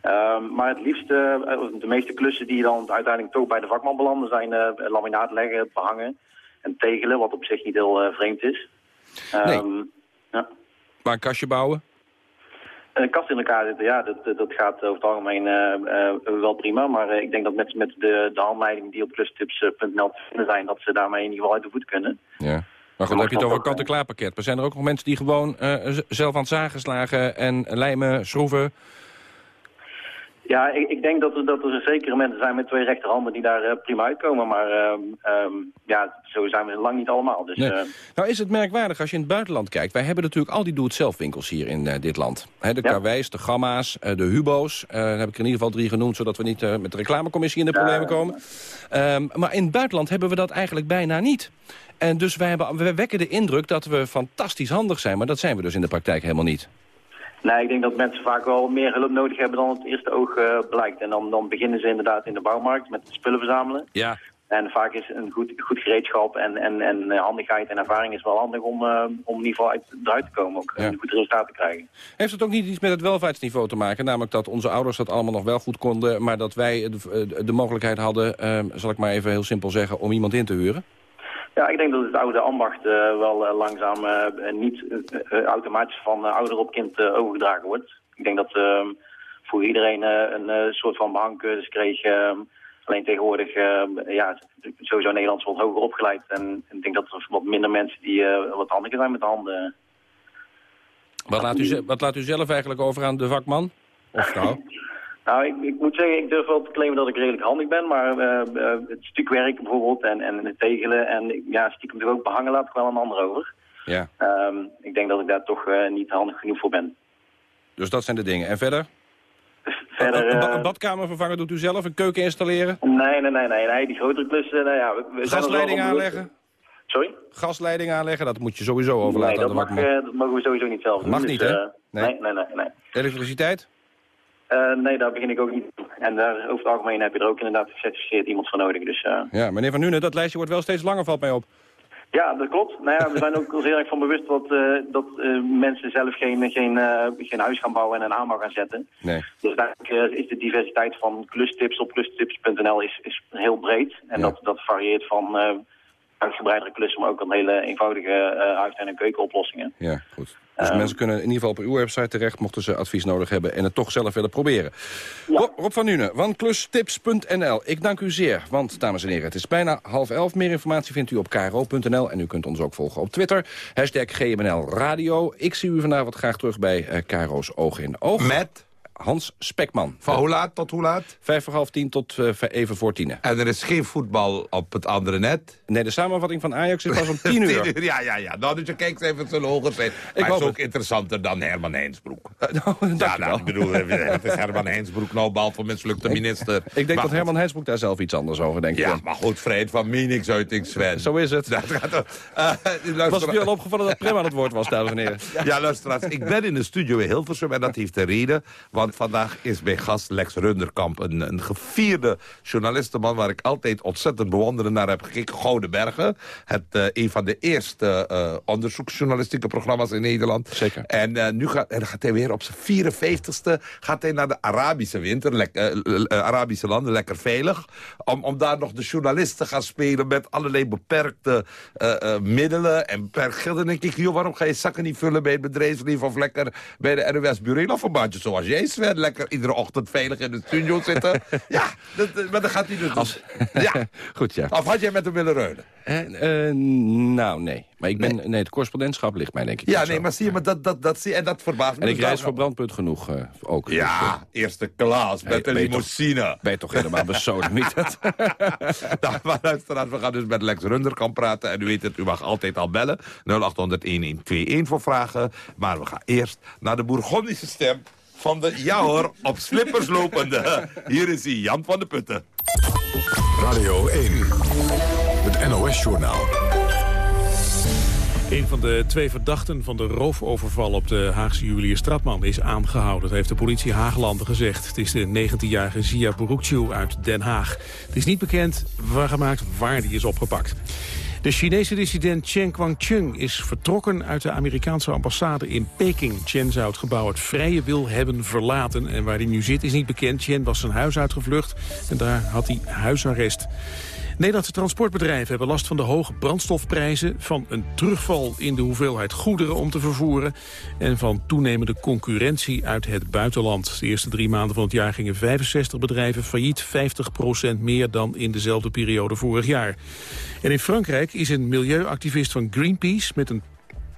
Ehm, maar het liefste, eh, de meeste klussen die dan uiteindelijk toch bij de vakman belanden, zijn eh, laminaat leggen, behangen en tegelen, wat op zich niet heel eh, vreemd is. Ehm, ja. Maar een kastje bouwen? Een kast in elkaar zitten, ja, dat, dat gaat over het algemeen wel prima. Maar ik denk dat met, met de, de handleidingen die op klustips.nl te vinden zijn, dat ze daarmee in ieder geval uit de voet kunnen. Ja. Maar goed, dan heb je het over een kant-en-klaar pakket. Maar zijn er ook nog mensen die gewoon zelf aan het zagen slagen en lijmen, schroeven? Ja, ik, ik denk dat er, dat er zekere mensen zijn met twee rechterhanden die daar eh, prima uitkomen. Maar ehm, ehm, ja, zo zijn we lang niet allemaal. Dus, Nee. eh, Nou is het merkwaardig als je in het buitenland kijkt. Wij hebben natuurlijk al die doe-het-zelf winkels hier in eh, dit land. De Karwijs, de Gamma's, de Hubo's. Daar heb ik in ieder geval drie genoemd... zodat we niet met de reclamecommissie in de problemen komen. Ehm, maar in het buitenland hebben we dat eigenlijk bijna niet. En dus wij, hebben, wij wekken de indruk dat we fantastisch handig zijn... maar dat zijn we dus in de praktijk helemaal niet. Nee, ik denk dat mensen vaak wel meer hulp nodig hebben dan het eerste oog eh, blijkt. En dan, dan beginnen ze inderdaad in de bouwmarkt met spullen verzamelen. Ja. En vaak is een goed, goed gereedschap en, en, en eh, handigheid en ervaring is wel handig om, eh, om in ieder geval uit, eruit te komen. Ook een goed resultaat te krijgen. Heeft het ook niet iets met het welvaartsniveau te maken? Namelijk dat onze ouders dat allemaal nog wel goed konden... maar dat wij de, de mogelijkheid hadden, eh, zal ik maar even heel simpel zeggen... om iemand in te huren? Ja, ik denk dat het oude ambacht eh, wel eh, langzaam eh, niet automatisch van ouder op kind overgedragen wordt. Ik denk dat eh, voor iedereen een soort van behangcursus kreeg. eh, alleen tegenwoordig, eh, ja, sowieso Nederlands wat hoger opgeleid. En ik denk dat er wat minder mensen die wat handiger zijn met de handen. Wat laat, u, wat laat u zelf eigenlijk over aan de vakman? Of vrouw? Nou, ik, ik moet zeggen, ik durf wel te claimen dat ik redelijk handig ben, maar eh, eh, het stukwerk bijvoorbeeld en, en het tegelen en ja, stiekem toch ook behangen laat ik wel een ander over. Ja. Ehm, ik denk dat ik daar toch eh, niet handig genoeg voor ben. Dus dat zijn de dingen. En verder? Verder, een, een badkamer vervangen doet u zelf? Een keuken installeren? Nee, nee, nee, nee, nee, die grotere klussen, nou ja, we, Gasleiding aanleggen? Sorry? Gasleiding aanleggen? Dat moet je sowieso overlaten nee, dat, aan de mag, dat mogen we sowieso niet zelf doen. Mag dus, niet, hè? eh, Nee. nee, nee, nee. nee. Elektriciteit? Eh, nee, daar begin ik ook niet. En daar, over het algemeen heb je er ook inderdaad gecertificeerd iemand voor nodig. Dus eh, Ja, meneer Van Nuenen, dat lijstje wordt wel steeds langer, valt mij op. Ja, dat klopt. Nou ja, we zijn ook heel erg van bewust dat, eh, dat mensen zelf geen, geen, geen huis gaan bouwen en een aanbouw gaan zetten. Nee. Dus eigenlijk is de diversiteit van klustips op klustips.nl is, is heel breed. En dat, dat varieert van uitgebreidere klussen, maar ook aan hele eenvoudige huis- en keukenoplossingen. Ja, goed. Dus mensen kunnen in ieder geval op uw website terecht... mochten ze advies nodig hebben en het toch zelf willen proberen. Rob, Rob van Nuenen van klustips.nl. Ik dank u zeer, want, dames en heren, het is bijna half elf. Meer informatie vindt u op kro.nl en u kunt ons ook volgen op Twitter. Hashtag GMNL Radio. Ik zie u vanavond graag terug bij eh KRO's Oog in Oog. Met? Hans Spekman. Van hoe laat tot hoe laat? Vijf voor half tien tot eh, even voor tien. En er is geen voetbal op het andere net? Nee, de samenvatting van Ajax is pas om tien uur. ja, ja, ja. Nou, dus je kijkt even, het zullen hoger zijn. Het is ook het. interessanter dan Herman Heinsbroek. nou, ja, nou, ik bedoel, het is Herman Heinsbroek nou behalve mislukte minister. Ik denk Maar dat goed. Herman Heinsbroek daar zelf iets anders over denkt. Ja, maar goed, vrijheid van meningsuiting, Sven. Zo is het. Dat gaat Eh, luister- Was het u al opgevallen dat Prem aan het woord was, dames en heren? Ja, luisteraars, ik ben in de studio in Hilversum en dat heeft een reden. Want vandaag is bij gast Lex Runderkamp, een, een gevierde journalistenman... waar ik altijd ontzettend bewonderend naar heb gekeken. Gouden Bergen, het, eh, een van de eerste eh, onderzoeksjournalistieke programma's in Nederland. Zeker. En eh, nu gaat, en gaat hij weer op zijn 54ste gaat hij naar de Arabische winter, lek- Arabische landen, lekker veilig. Om, om daar nog de journalist te gaan spelen met allerlei beperkte middelen en geld. Dan denk ik, joh, waarom ga je zakken niet vullen bij het bedrijfsleven of lekker bij de NOS Bureel of een baantje zoals jij Sven lekker iedere ochtend veilig in de studio zitten. ja, dat, eh, maar dan gaat hij dus... Als- ja. Goed, ja. Of had jij met hem willen ruilen? Eh, eh, nou, nee. Maar ik ben, nee. het correspondentschap ligt mij denk ik Ja, nee, zo. maar zie je, maar dat, dat, dat zie je, en dat verbaast me. En ik dus reis voor brandpunt genoeg ook. Ja, eerste klas, met Hey, een je toch- limousine. Ben je toch helemaal bezoden, niet dat? nou, maar luisteraars, we gaan dus met Lex Runderkamp praten. En u weet het, u mag altijd al bellen. 0800-1121 voor vragen. Maar we gaan eerst naar de Bourgondische stem van de, ja hoor, op slippers lopende. Hier is hij, Jan van de Putten. Radio 1, het NOS-journaal. Een van de twee verdachten van de roofoverval op de Haagse juwelier Stratman is aangehouden. Dat heeft de politie Haaglanden gezegd. Het is de 19-jarige Zia Burukcu uit Den Haag. Het is niet bekend waargemaakt waar die is opgepakt. De Chinese dissident Chen Guangcheng is vertrokken uit de Amerikaanse ambassade in Peking. Chen zou het gebouw uit vrije wil hebben verlaten. En waar hij nu zit is niet bekend. Chen was zijn huis uitgevlucht en daar had hij huisarrest. Nederlandse transportbedrijven hebben last van de hoge brandstofprijzen... van een terugval in de hoeveelheid goederen om te vervoeren... en van toenemende concurrentie uit het buitenland. De eerste drie maanden van het jaar gingen 65 bedrijven failliet... 50% meer dan in dezelfde periode vorig jaar. En in Frankrijk is een milieuactivist van Greenpeace... met een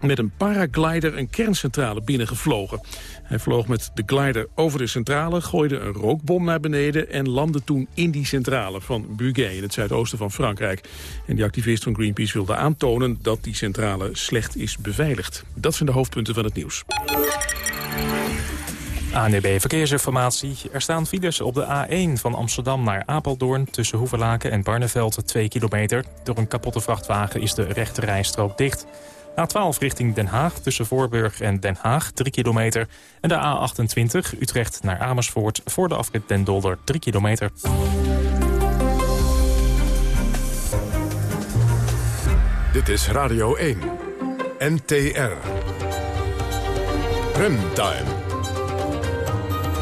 met een paraglider een kerncentrale binnengevlogen. Hij vloog met de glider over de centrale, gooide een rookbom naar beneden... en landde toen in die centrale van Bugey in het zuidoosten van Frankrijk. En die activist van Greenpeace wilde aantonen dat die centrale slecht is beveiligd. Dat zijn de hoofdpunten van het nieuws. ANDB Verkeersinformatie. Er staan files op de A1 van Amsterdam naar Apeldoorn... tussen Hoevelaken en Barneveld 2 kilometer. Door een kapotte vrachtwagen is de rechte rijstrook dicht. A12 richting Den Haag tussen Voorburg en Den Haag 3 kilometer. En de A28 Utrecht naar Amersfoort voor de afrit Den Dolder 3 kilometer. Dit is Radio 1, NTR. Remtime.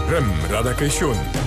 Rem Radakation.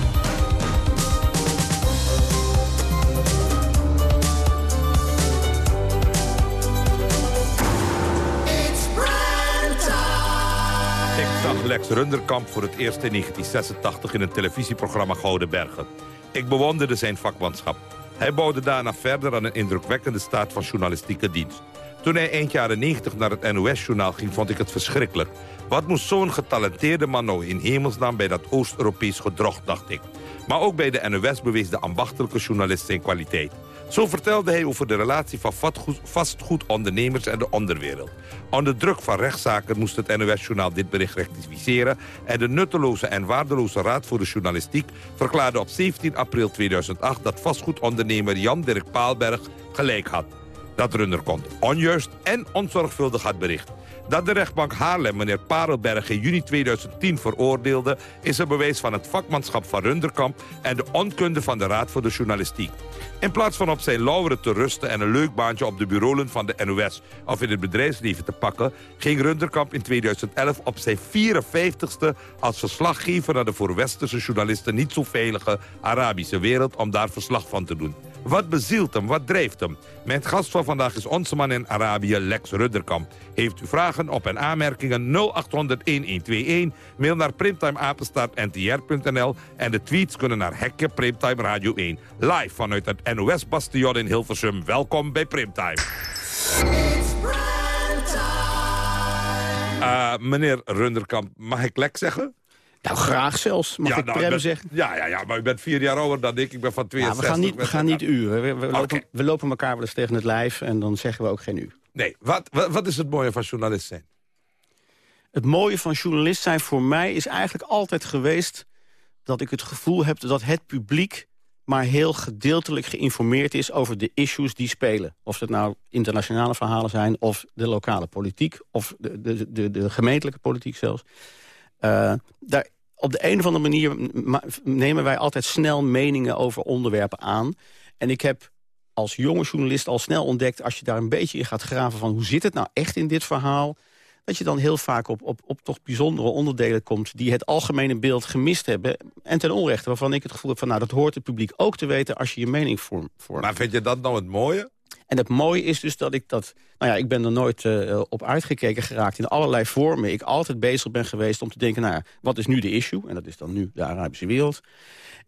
Lex Runderkamp voor het eerst in 1986 in het televisieprogramma Gouden Bergen. Ik bewonderde zijn vakmanschap. Hij bouwde daarna verder aan een indrukwekkende staat van journalistieke dienst. Toen hij eind jaren 90 naar het NOS-journaal ging, vond ik het verschrikkelijk. Wat moest zo'n getalenteerde man nou in hemelsnaam bij dat Oost-Europees gedrocht, dacht ik. Maar ook bij de NOS bewees de ambachtelijke journalist zijn kwaliteit. Zo vertelde hij over de relatie van vastgoedondernemers en de onderwereld. Onder druk van rechtszaken moest het NOS-journaal dit bericht rectificeren... en de nutteloze en waardeloze Raad voor de Journalistiek verklaarde op 17 april 2008... dat vastgoedondernemer Jan-Dirk Paalberg gelijk had. Dat Runner komt onjuist en onzorgvuldig had bericht. Dat de rechtbank Haarlem meneer Parelberg in juni 2010 veroordeelde... is een bewijs van het vakmanschap van Runderkamp... en de onkunde van de Raad voor de Journalistiek. In plaats van op zijn lauweren te rusten en een leuk baantje op de bureauen van de NOS... of in het bedrijfsleven te pakken... ging Runderkamp in 2011 op zijn 54ste als verslaggever... naar de voor westerse journalisten niet zo veilige Arabische wereld... om daar verslag van te doen. Wat bezielt hem? Wat drijft hem? Mijn gast van vandaag is onze man in Arabië, Lex Rudderkamp. Heeft u vragen op en aanmerkingen 0800-1121... mail naar primtimeapenstaartntr.nl... en de tweets kunnen naar Hekje Primtime Radio 1. Live vanuit het NOS-bastion in Hilversum. Welkom bij Primtime. Uh, meneer Runderkamp, mag ik Lex zeggen? Nou, graag zelfs. Mag ik nou, Prem bent- zeggen? Ja, ja, ja, maar u bent vier jaar ouder dan ik. Ik ben van Ja, 62. we gaan niet, we gaan niet u. We, lopen, we lopen elkaar wel eens tegen het lijf en dan zeggen we ook geen u. Nee, wat, wat, wat is het mooie van journalist zijn? Het mooie van journalist zijn voor mij is eigenlijk altijd geweest... dat ik het gevoel heb dat het publiek maar heel gedeeltelijk geïnformeerd is... over de issues die spelen. Of het nou internationale verhalen zijn... of de lokale politiek, of de, de, de, de gemeentelijke politiek zelfs. Eh, daar, op de een of andere manier ma- nemen wij altijd snel meningen over onderwerpen aan. En ik heb als jonge journalist al snel ontdekt... als je daar een beetje in gaat graven van hoe zit het nou echt in dit verhaal... dat je dan heel vaak op, op, op toch bijzondere onderdelen komt... die het algemene beeld gemist hebben. En ten onrechte waarvan ik het gevoel heb van... nou, dat hoort het publiek ook te weten als je je mening vorm- vormt. Maar vind je dat nou het mooie? En het mooie is dus dat ik dat... Nou ja, ik ben er nooit eh, op uitgekeken geraakt in allerlei vormen. Ik altijd bezig ben geweest om te denken... nou, ja, wat is nu de issue? En dat is dan nu de Arabische wereld.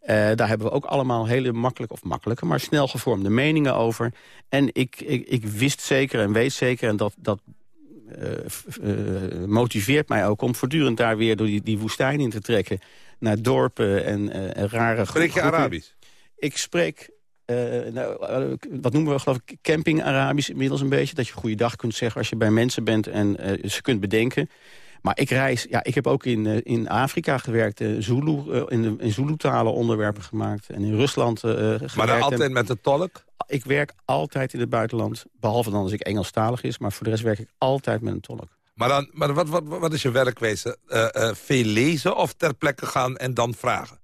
Eh, daar hebben we ook allemaal hele makkelijke, of makkelijke... maar snel gevormde meningen over. En ik, ik, ik wist zeker en weet zeker... en dat, dat eh, motiveert mij ook om voortdurend daar weer door die, die woestijn in te trekken. Naar dorpen en, en rare Spreek je. Arabisch? Ik spreek, eh, nou, eh, wat noemen we geloof ik, camping Arabisch inmiddels een beetje. Dat je goeiedag kunt zeggen als je bij mensen bent en eh, ze kunt bedenken. Maar ik reis, ja, ik heb ook in, in Afrika gewerkt, Zulu, in, de, in Zulu-talen onderwerpen gemaakt. En in Rusland gewerkt. Maar dan En- altijd met de tolk? Ik werk altijd in het buitenland, behalve dan als ik Engelstalig is. Maar voor de rest werk ik altijd met een tolk. Maar, dan, maar wat, wat, wat is je werkwijze? Eh, veel lezen of ter plekke gaan en dan vragen?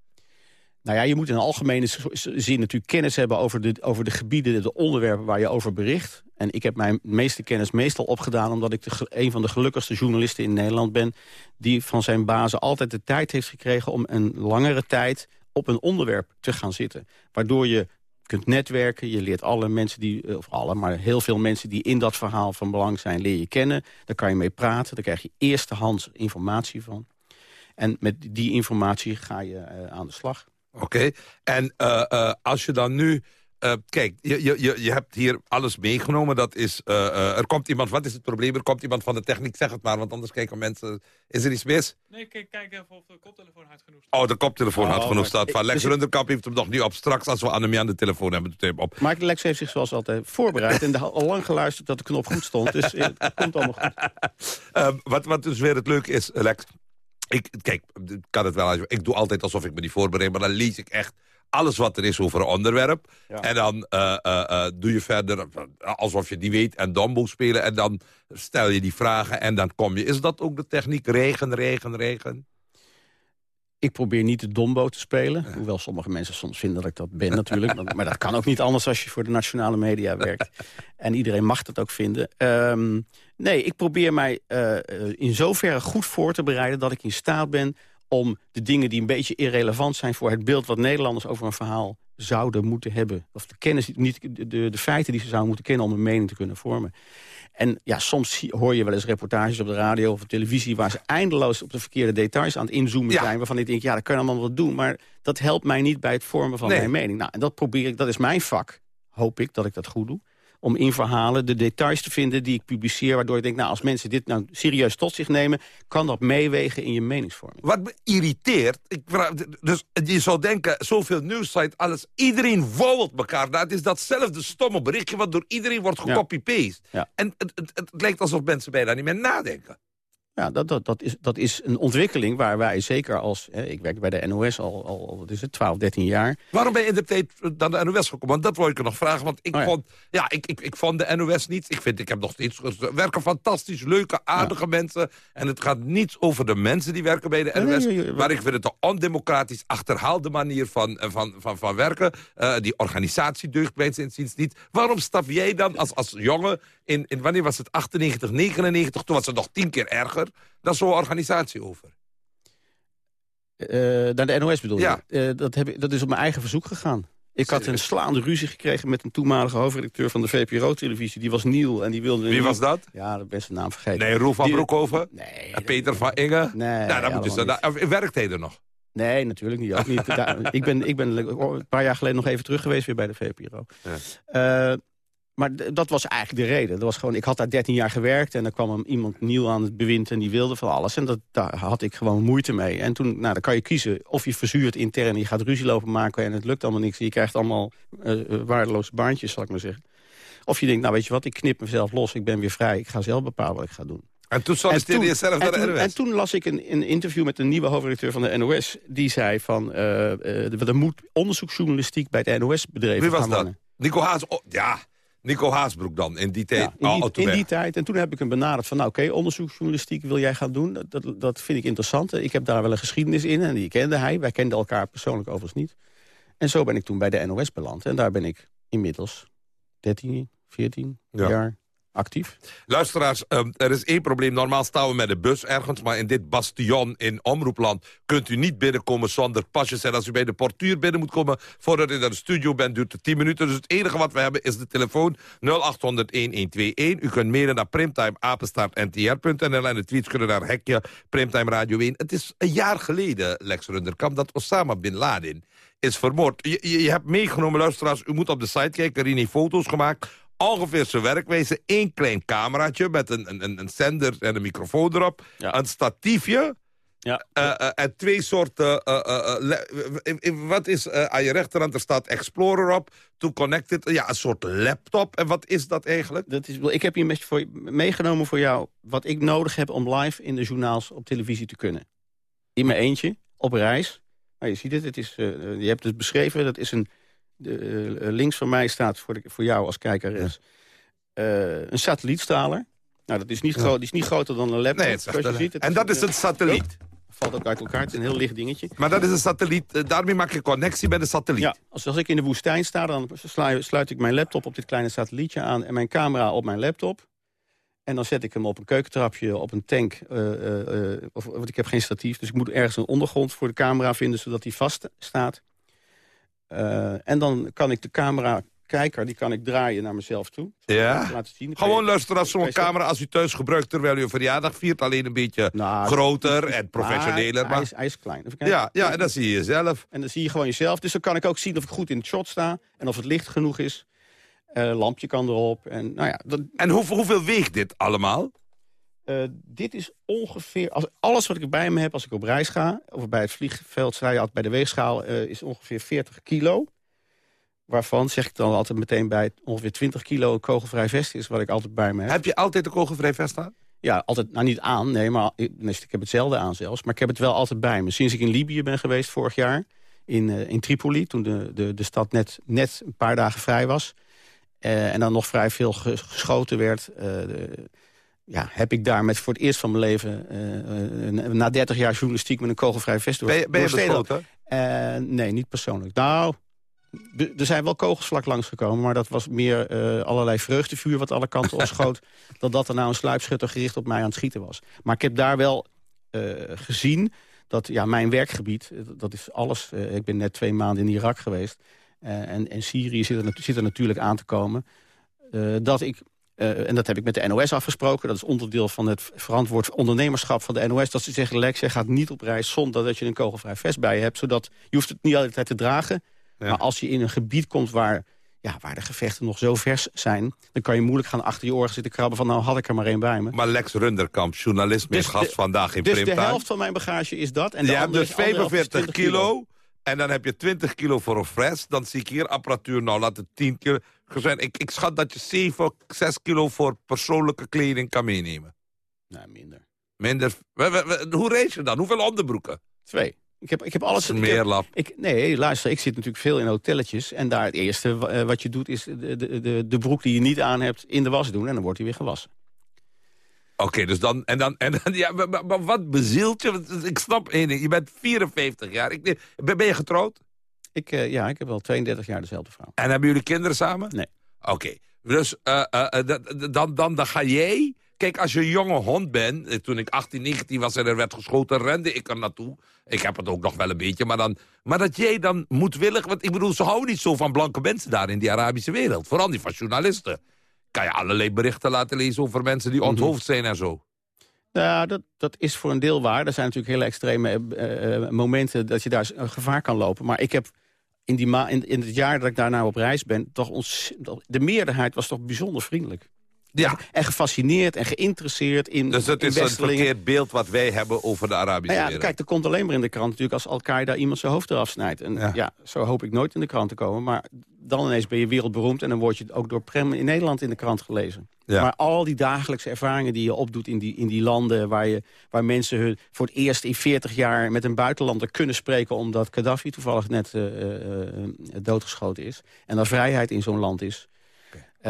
Nou ja, je moet in algemene zin natuurlijk kennis hebben over de, over de gebieden, de onderwerpen waar je over bericht. En ik heb mijn meeste kennis meestal opgedaan omdat ik een van de gelukkigste journalisten in Nederland ben. Die van zijn bazen altijd de tijd heeft gekregen om een langere tijd op een onderwerp te gaan zitten. Waardoor je kunt netwerken, je leert alle mensen die, eh, of alle, maar heel veel mensen die in dat verhaal van belang zijn, leer je kennen. Daar kan je mee praten, daar krijg je eerstehands informatie van. En met die informatie ga je eh, aan de slag. Oké, en eh, eh, als je dan nu... eh, kijk, je, je, je, je hebt hier alles meegenomen. Dat is, eh, eh, er komt iemand, wat is het probleem? Er komt iemand van de techniek, zeg het maar, want anders kijken mensen... Is er iets mis? Nee, kijk, kijk even of de koptelefoon hard genoeg Oh, de koptelefoon Oh, had genoeg maar- staat. Van Lex dus Runderkamp heeft hem nog niet op. Straks, als we Annemie aan de telefoon hebben, doet hij hem op. Maar Lex heeft zich zoals altijd voorbereid... en al lang geluisterd dat de knop goed stond. Dus het komt allemaal goed. Ehm, wat, wat dus weer het leuke is, Lex... Ik, kijk, ik kan het wel. Ik doe altijd alsof ik me niet voorbereid, maar dan lees ik echt alles wat er is over een onderwerp. En dan eh, eh, eh, doe je verder alsof je die weet en dan moet spelen. En dan stel je die vragen en dan kom je. Is dat ook de techniek? Regen, regen, regen? Ik probeer niet de dombo te spelen. Hoewel sommige mensen soms vinden dat ik dat ben natuurlijk. maar, dat kan ook niet anders als je voor de nationale media werkt. En iedereen mag dat ook vinden. Ehm, nee, ik probeer mij eh, in zoverre goed voor te bereiden... dat ik in staat ben om de dingen die een beetje irrelevant zijn... voor het beeld wat Nederlanders over een verhaal zouden moeten hebben. Of de, kennis, niet, de, de feiten die ze zouden moeten kennen om een mening te kunnen vormen. En ja, soms hoor je wel eens reportages op de radio of op televisie... waar ze eindeloos op de verkeerde details aan het inzoomen Ja. zijn... waarvan ik denk, ja, dat kan je allemaal wel doen... maar dat helpt mij niet bij het vormen van Nee. mijn mening. Nou, en dat probeer ik, dat is mijn vak, hoop ik, dat ik dat goed doe om in verhalen de details te vinden die ik publiceer... waardoor ik denk, nou, als mensen dit nou serieus tot zich nemen... kan dat meewegen in je meningsvorming. Wat me irriteert, ik vraag, dus je zou denken, zoveel nieuwssite, alles, iedereen wouwelt elkaar. Nou, het is datzelfde stomme berichtje wat door iedereen wordt Ja. gecopy-paste. Ja. En het, het, het lijkt alsof mensen bijna niet meer nadenken. Ja, dat, dat, dat, is, dat is een ontwikkeling waar wij zeker als... Hè, ik werk bij de NOS al, al wat is het, 12, 13 jaar... Waarom ben je in de tijd naar de NOS gekomen? Want dat wil ik er nog vragen. Want ik, Oh ja. vond, ja, ik, ik, ik vond de NOS niet. Ik vind, ik heb nog steeds. Werken fantastisch, leuke, aardige mensen. En het gaat niet over de mensen die werken bij de NOS. nee, nee, maar ik vind het een ondemocratisch, achterhaalde manier van, eh, van, van, van werken. Eh, die organisatie deugt mijns inziens niet. Waarom stap jij dan als, als jongen in, in, wanneer was het, 98, 99? Toen was het nog tien keer erger. Dan zo'n organisatie over. Eh, naar de NOS bedoel je? Ja. Eh, dat, heb ik, dat is op mijn eigen verzoek gegaan. Ik had een slaande ruzie gekregen met een toenmalige hoofdredacteur van de VPRO-televisie. Die was Niel en die wilde... Wie was dat? Ja, de beste naam vergeten. Nee, Roel van Die- Broekhoven? Nee. En Peter van Inge? Nee, nou, allemaal daar- of werkt hij er nog? Nee, natuurlijk niet. Ook niet. Daar- ik, ben, ik ben een paar jaar geleden nog even terug geweest weer bij de VPRO. Eh, maar dat was eigenlijk de reden. Dat was gewoon, ik had daar 13 jaar gewerkt en er kwam iemand nieuw aan het bewind en die wilde van alles. En dat, daar had ik gewoon moeite mee. En toen, nou, dan kan je kiezen of je verzuurt intern, je gaat ruzie lopen maken en het lukt allemaal niks. Je krijgt allemaal eh, eh, waardeloze baantjes, zal ik maar zeggen. Of je denkt, nou weet je wat, ik knip mezelf los, ik ben weer vrij, ik ga zelf bepalen wat ik ga doen. En toen solliciteerde je zelf naar de NOS? En toen las ik een, een interview met een nieuwe hoofdredacteur van de NOS. Die zei van, eh, er moet onderzoeksjournalistiek bij het NOS bedreven Wie was dat? Nico Haas. oh, ja, Nico Haasbroek dan, in die tijd. Ja, in, Oh, die, oh, in die tijd. En toen heb ik hem benaderd van, nou oké, onderzoeksjournalistiek wil jij gaan doen. Dat, dat, dat vind ik interessant. Ik heb daar wel een geschiedenis in en die kende hij. Wij kenden elkaar persoonlijk overigens niet. En zo ben ik toen bij de NOS beland. En daar ben ik inmiddels 13, 14 Ja. jaar. Actief. Luisteraars, ehm, er is één probleem. Normaal staan we met de bus ergens, maar in dit bastion in Omroepland... kunt u niet binnenkomen zonder pasjes. En als u bij de portuur binnen moet komen voordat u naar de studio bent... duurt het 10 minuten. Dus het enige wat we hebben is de telefoon 0800-1121. U kunt mailen naar primtimeapenstaartntr.nl en de tweets kunnen naar hekje Primtime Radio 1. Het is een jaar geleden, Lex Runderkamp, dat Osama Bin Laden is vermoord. Je, je, hebt meegenomen, luisteraars, u moet op de site kijken. Erin heeft foto's gemaakt. Ongeveer zijn werkwijze. Eén klein cameraatje met een, een, een zender en een microfoon erop. Een statiefje. Ja. Eh, eh, en twee soorten... eh, wat is aan je rechterhand? Er staat Explorer op. To Connected. Ja, een soort laptop. En wat is dat eigenlijk? Dat is, ik heb hier met voor, meegenomen voor jou wat ik nodig heb om live in de journaals op televisie te kunnen. In mijn eentje, op reis. Nou, je ziet het, het is, je hebt het beschreven. Dat is een, de, eh, links van mij staat voor, de, voor jou als kijkeres eh, een satellietstraler. Nou, dat is niet, groot, die is niet groter dan een laptop. Nee, het zoals je ziet. Het en dat is een een satelliet. Valt ook uit elkaar. Het is een heel licht dingetje. Maar dat is een satelliet. eh, Daarmee maak je connectie met de satelliet. Ja, als, als ik in de woestijn sta, dan slu- sluit ik mijn laptop op dit kleine satellietje aan... en mijn camera op mijn laptop. En dan zet ik hem op een keukentrapje, op een tank. eh, eh, eh, of, want ik heb geen statief, dus ik moet ergens een ondergrond voor de camera vinden... zodat die vast staat. Eh, en dan kan ik de camera kijker, die kan ik draaien naar mezelf toe. Ja. Laten zien. Gewoon luisteren als zo'n camera als u thuis gebruikt terwijl u een verjaardag viert. Alleen een beetje groter en professioneler. Maar Maar, hij, is, hij is klein. Ja, ja, en dan zie je jezelf. En dan zie je gewoon jezelf. Dus dan kan ik ook zien of ik goed in het shot sta. En of het licht genoeg is. Eh, lampje kan erop. En, nou ja, dat, En hoe, hoeveel weegt dit allemaal? Eh, dit is ongeveer... Als, alles wat ik bij me heb als ik op reis ga... of bij het vliegveld, sta je altijd bij de weegschaal... eh, is ongeveer 40 kilo. Waarvan, zeg ik dan altijd meteen bij... ongeveer 20 kilo een kogelvrij vest is wat ik altijd bij me heb. Heb je altijd een kogelvrij vest aan? Ja, altijd, nou niet aan, nee, maar nee, ik heb het zelden aan zelfs. Maar ik heb het wel altijd bij me. Sinds ik in Libië ben geweest vorig jaar, in, eh, in Tripoli... toen de, de, de stad net, net een paar dagen vrij was... eh, en dan nog vrij veel ge- geschoten werd... eh, de- ja, heb ik daar met voor het eerst van mijn leven... eh, eh, na 30 jaar journalistiek met een kogelvrij vest door. Ben je, ben je beschoten? Eh, nee, niet persoonlijk. Nou, er zijn wel kogels vlak langsgekomen... maar dat was meer allerlei vreugdevuur wat alle kanten opschoot... dan dat er nou een sluipschutter gericht op mij aan het schieten was. Maar ik heb daar wel gezien dat ja, mijn werkgebied... dat is alles... ik ben net twee maanden in Irak geweest... en, en Syrië zit er, zit er natuurlijk aan te komen... dat ik eh, en dat heb ik met de NOS afgesproken. Dat is onderdeel van het verantwoord ondernemerschap van de NOS. Dat ze zeggen, Lex, jij gaat niet op reis zonder dat je een kogelvrij vest bij je hebt. Zodat je hoeft het niet altijd te dragen. Maar als je in een gebied komt waar, ja, waar de gevechten nog zo vers zijn... dan kan je moeilijk gaan achter je oren zitten krabben van... nou had ik er maar één bij me. Maar Lex Runderkamp, journalist, Dus gast de- vandaag in dus de Primtime. helft van mijn bagage is dat. En de je hebt dus andere helft is 45 20 kilo. En dan heb je 20 kilo voor een fles. Dan zie ik hier apparatuur, nou laat het 10 kilo Ik, ik schat dat je 7, 6 kilo voor persoonlijke kleding kan meenemen. Nee, minder. Minder. we- we- we- hoe reis je dan? Hoeveel onderbroeken? Twee. Ik heb, ik heb alles... Een ik heb- meerlap. Ik, nee, luister, ik zit natuurlijk veel in hotelletjes. En daar het eerste eh, wat je doet is de, de, de, broek die je niet aan hebt in de was doen. En dan wordt hij weer gewassen. Oké, dus dan... En dan, en dan ja, maar, maar- maar wat bezielt je? Ik snap één ding. Je bent 54 jaar. Ik, ben, ben je getrouwd? Ik, eh, ja, ik heb al 32 jaar dezelfde vrouw. En hebben jullie kinderen samen? Nee. Oké. Dus eh, eh, dan, dan, dan ga jij... Kijk, als je een jonge hond bent... Toen ik 18, 19 was en er werd geschoten, rende ik er naartoe. Ik heb het ook nog wel een beetje. Maar, dan, maar dat jij dan moedwillig... Want ik bedoel, ze houden niet zo van blanke mensen daar in die Arabische wereld. Vooral niet van journalisten. Kan je allerlei berichten laten lezen over mensen die onthoofd zijn en zo. Ja, dat, dat is voor een deel waar. Er zijn natuurlijk hele extreme momenten dat je daar gevaar kan lopen. Maar ik heb in, die ma in, in het jaar dat ik daarna op reis ben... Toch ons, de meerderheid was toch bijzonder vriendelijk. Ja. En gefascineerd en geïnteresseerd in Dus het in is een verkeerd beeld wat wij hebben over de Arabische Nou ja, wereld. kijk, er komt alleen maar in de krant natuurlijk als Al-Qaeda iemand zijn hoofd eraf snijdt. En ja. zo hoop ik nooit in de krant te komen. Maar dan ineens ben je wereldberoemd en dan word je ook door Prem in Nederland in de krant gelezen. Ja. Maar al die dagelijkse ervaringen die je opdoet in die, in die landen... Waar, je, waar mensen hun voor het eerst in 40 jaar met een buitenlander kunnen spreken... omdat Gaddafi toevallig net eh, eh, eh, doodgeschoten is. En er vrijheid in zo'n land is.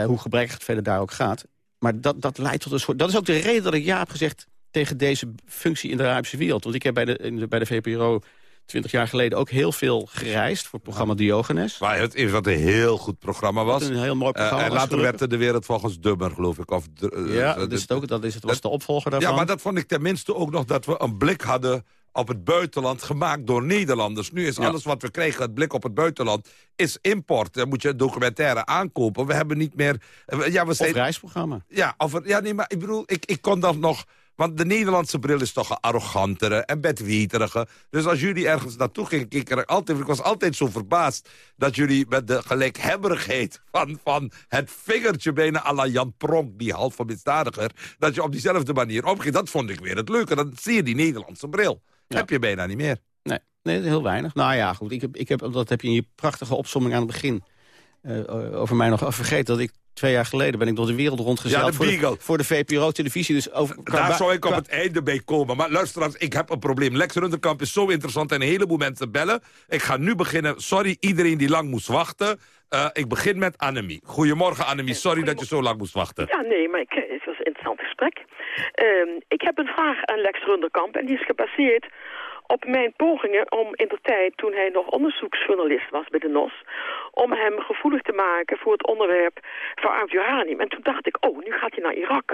Eh, hoe gebrekkig het verder daar ook gaat. Maar dat, dat leidt tot een soort... Dat is ook de reden dat ik ja heb gezegd tegen deze functie in de Arabische wereld. Want ik heb bij de, in de, bij de VPRO twintig jaar geleden ook heel veel gereisd... voor het programma Diogenes. Maar het is wat een heel goed programma was. Wat een heel mooi programma Eh, en later gelukkig. werd de wereld volgens Dummer, geloof ik. Of, Ja, eh, dat is het ook. Dat is het, was de opvolger daarvan. Ja, maar dat vond ik tenminste ook nog dat we een blik hadden op het buitenland gemaakt door Nederlanders. Nu is Ja. alles wat we kregen, het blik op het buitenland, is import. Dan moet je documentaire aankopen. We hebben niet meer... eh, Ja, we zijn, Of reisprogramma. Ja, of, ja, nee, maar ik bedoel, ik, ik kon dat nog... Want de Nederlandse bril is toch een arrogantere en bedweterige. Dus als jullie ergens naartoe gingen, er altijd, ik was altijd zo verbaasd... dat jullie met de gelijkhebberigheid van, van het vingertje bijna à la Jan Pronk... die halve misdadiger, dat je op diezelfde manier omging. Dat vond ik weer het leuke. Dan zie je die Nederlandse bril. Heb je bijna niet meer. Nee, nee, heel weinig. Nou ja, goed. Ik heb, ik heb, dat heb je in je prachtige opsomming aan het begin eh, over mij nog vergeten. Dat ik twee jaar geleden ben ik door de wereld rondgezeild Ja, de voor, Beagle. de, voor de VPRO-televisie. Dus over, Daar zou ik op het einde bij komen. Maar luister, eens, ik heb een probleem. Lex Runderkamp is zo interessant en een heleboel mensen bellen. Ik ga nu beginnen. Sorry iedereen die lang moest wachten. Eh, ik begin met Annemie. Goedemorgen Annemie, sorry dat je zo lang moest wachten. Ja, nee, maar ik, het was een interessant gesprek. Ehm, ik heb een vraag aan Lex Runderkamp en die is gebaseerd op mijn pogingen om in de tijd, toen hij nog onderzoeksjournalist was bij de NOS, om hem gevoelig te maken voor het onderwerp verarmd uranium. En toen dacht ik, oh, nu gaat hij naar Irak.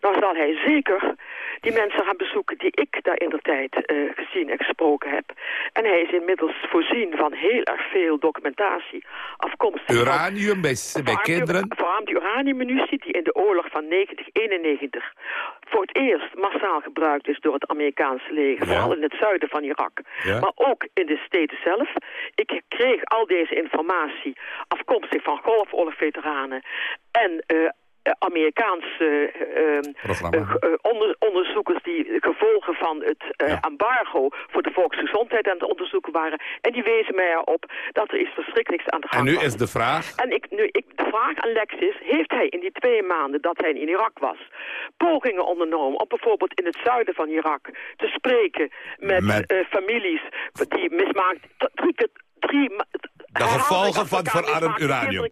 Nou zal hij zeker die mensen gaan bezoeken die ik daar in de tijd eh, gezien en gesproken heb. En hij is inmiddels voorzien van heel erg veel documentatie afkomstig van Uranium bij, bij kinderen. verarmde uraniummunitie die in de oorlog van 1991 voor het eerst massaal gebruikt is door het Amerikaanse leger. Vooral in het zuiden van Irak. Ja. Maar ook in de steden zelf. Ik kreeg al deze informatie afkomstig van golfoorlogveteranen en... eh, Amerikaanse eh, eh, eh, eh, onder- onderzoekers die de gevolgen van het embargo voor de volksgezondheid aan het onderzoeken waren. En die wezen mij erop dat er iets verschrikkelijks aan de gang En nu was. is de vraag... En ik, nu, ik, de vraag aan Lex is, heeft hij in die twee maanden dat hij in Irak was... pogingen ondernomen om bijvoorbeeld in het zuiden van Irak te spreken met, Met- families die mismaakt... Drie, drie, De gevolgen van verarmd uranium.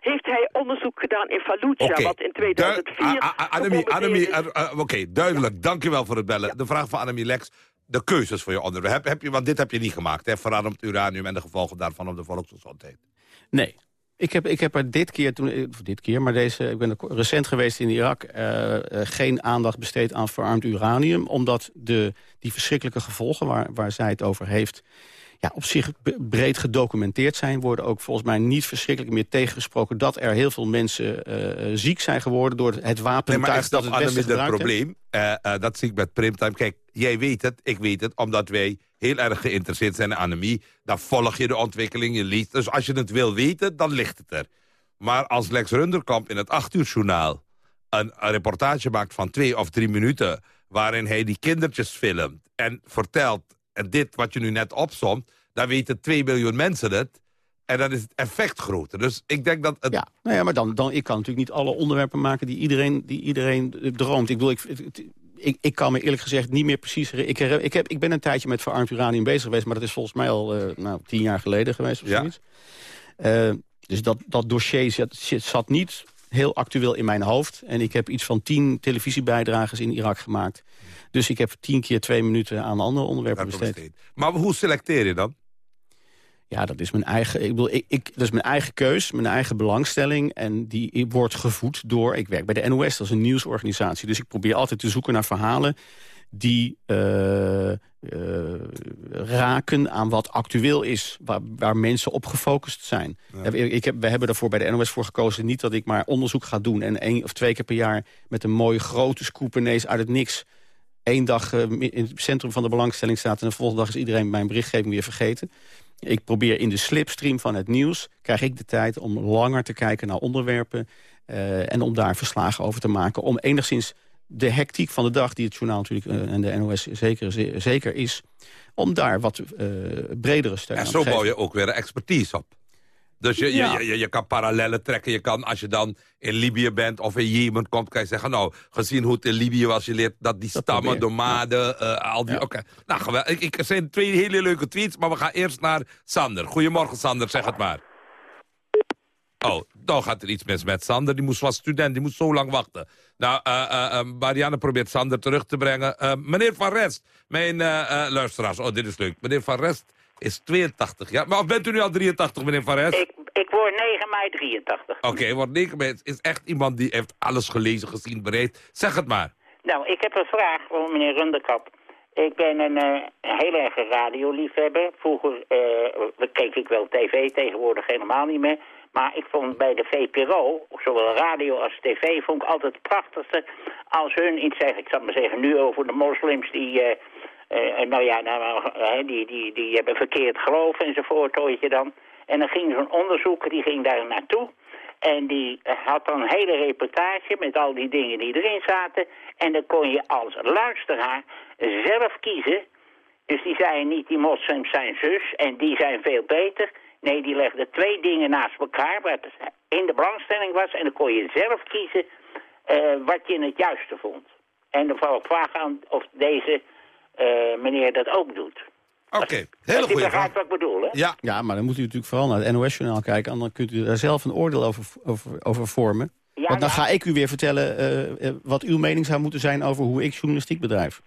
heeft hij onderzoek gedaan in Fallujah, wat in Du- 2004... A- A- A- Annemie, eh, oké, duidelijk. Dankjewel voor het bellen. De vraag van Annemie Lex. De keuzes voor je onderwerp. Heb, heb je, want dit heb je niet gemaakt, hè? Verarmd uranium en de gevolgen daarvan op de volksgezondheid. Nee. Ik heb, ik heb er dit keer, toen, eh, of dit keer, maar deze, ik ben er recent geweest in Irak... eh, eh, geen aandacht besteed aan verarmd uranium. Omdat de, die verschrikkelijke gevolgen waar, waar zij het over heeft... Ja, op zich breed gedocumenteerd zijn. Worden ook volgens mij niet verschrikkelijk meer tegengesproken... dat er heel veel mensen eh, eh, ziek zijn geworden door het Nee, wapentuig maar ik dat het Westen het probleem. Eh, dat zie ik met Primtime. Kijk, jij weet het, ik weet het, omdat wij heel erg geïnteresseerd zijn in Annemie. Dan volg je de ontwikkeling, je leest. Dus als je het wil weten, dan ligt het er. Maar als Lex Runderkamp in het 8 uur journaal een, een reportage maakt van twee of drie minuten... waarin hij die kindertjes filmt en vertelt... en dit wat je nu net opsomt, dan weten 2 miljoen mensen het... En dan is het effect groter. Dus ik denk dat... Het... Ja, nou ja, maar dan, dan, ik kan natuurlijk niet alle onderwerpen maken die iedereen, die iedereen droomt. Ik, bedoel, ik, ik, ik kan me eerlijk gezegd niet meer precies... Ik, ik, heb, ik ben een tijdje met verarmd uranium bezig geweest... maar dat is volgens mij al eh, nou, tien jaar geleden geweest of Ja. zoiets. Eh, dus dat, dat dossier zat, zat niet heel actueel in mijn hoofd. En ik heb iets van tien televisiebijdragers in Irak gemaakt. Dus ik heb tien keer twee minuten aan andere onderwerpen besteed. Maar hoe selecteer je dan? Ja, dat is mijn eigen, ik bedoel, ik, ik, dat is mijn eigen keus, mijn eigen belangstelling. En die wordt gevoed door, ik werk bij de NOS, dat is een nieuwsorganisatie. Dus ik probeer altijd te zoeken naar verhalen die eh, eh, raken aan wat actueel is. Waar, waar mensen op gefocust zijn. Ik heb, we hebben ervoor bij de NOS voor gekozen... niet dat ik maar onderzoek ga doen... en één of twee keer per jaar met een mooie grote scoop ineens uit het niks... één dag eh, in het centrum van de belangstelling staat... en de volgende dag is iedereen mijn berichtgeving weer vergeten. Ik probeer in de slipstream van het nieuws... krijg ik de tijd om langer te kijken naar onderwerpen... eh, en om daar verslagen over te maken. Om enigszins de hectiek van de dag, die het journaal natuurlijk... eh, en de NOS zeker, ze- zeker is... om daar wat eh, bredere steun En aan zo te geven. bouw je ook weer expertise op. Dus je, Ja. je, je, je kan parallellen trekken. Je kan, als je dan in Libië bent of in Jemen komt... kan je zeggen, nou, gezien hoe het in Libië was... je leert dat die stammen, nomaden, eh, al die... Oké, nou, geweldig. Ik, ik, er zijn twee hele leuke tweets, maar we gaan eerst naar Sander. Goedemorgen, Sander, zeg het maar. Oh, Nou gaat er iets mis met Sander. Die moest was student, die moest zo lang wachten. Nou, eh, Marianne probeert Sander terug te brengen. Meneer Van Rest, mijn luisteraars. Oh, dit is leuk. Meneer Van Rest is 82 jaar. Maar of bent u nu al 83, meneer Van? Ik, ik word 9 mei 83. Oké, want 9 mei is echt iemand die heeft alles gelezen, gezien, bereid. Zeg het maar. Nou, ik heb een vraag voor meneer Runderkap. Ik ben een eh, heel erg radioliefhebber. Vroeger eh, keek ik wel tv, tegenwoordig helemaal niet meer. Maar ik vond bij de VPRO, zowel radio als tv, vond ik altijd het prachtigste als hun iets zeggen. Ik zal maar zeggen, nu over de moslims die... eh, eh, nou ja, nou, eh, die, die, die hebben verkeerd geloof enzovoort, hoor je dan. En dan ging zo'n onderzoeker, die ging daar naartoe. En die had dan een hele reportage met al die dingen die erin zaten. En dan kon je als luisteraar zelf kiezen. Dus die zeiden niet die moslims zijn zus en die zijn veel beter. Nee, die legden twee dingen naast elkaar wat in de belangstelling was. En dan kon je zelf kiezen eh, wat je het juiste vond. En dan wou ik vragen aan of deze meneer dat ook doet. Oké, hele goede vraag. begrijpt wat ik bedoel, hè? Ja. Ja, maar dan moet u natuurlijk vooral naar het NOS-journaal kijken... en dan kunt u daar zelf een oordeel over, over, over vormen. Ja, Want dan ja. ga ik u weer vertellen eh, eh, wat uw mening zou moeten zijn... over hoe ik journalistiek bedrijf.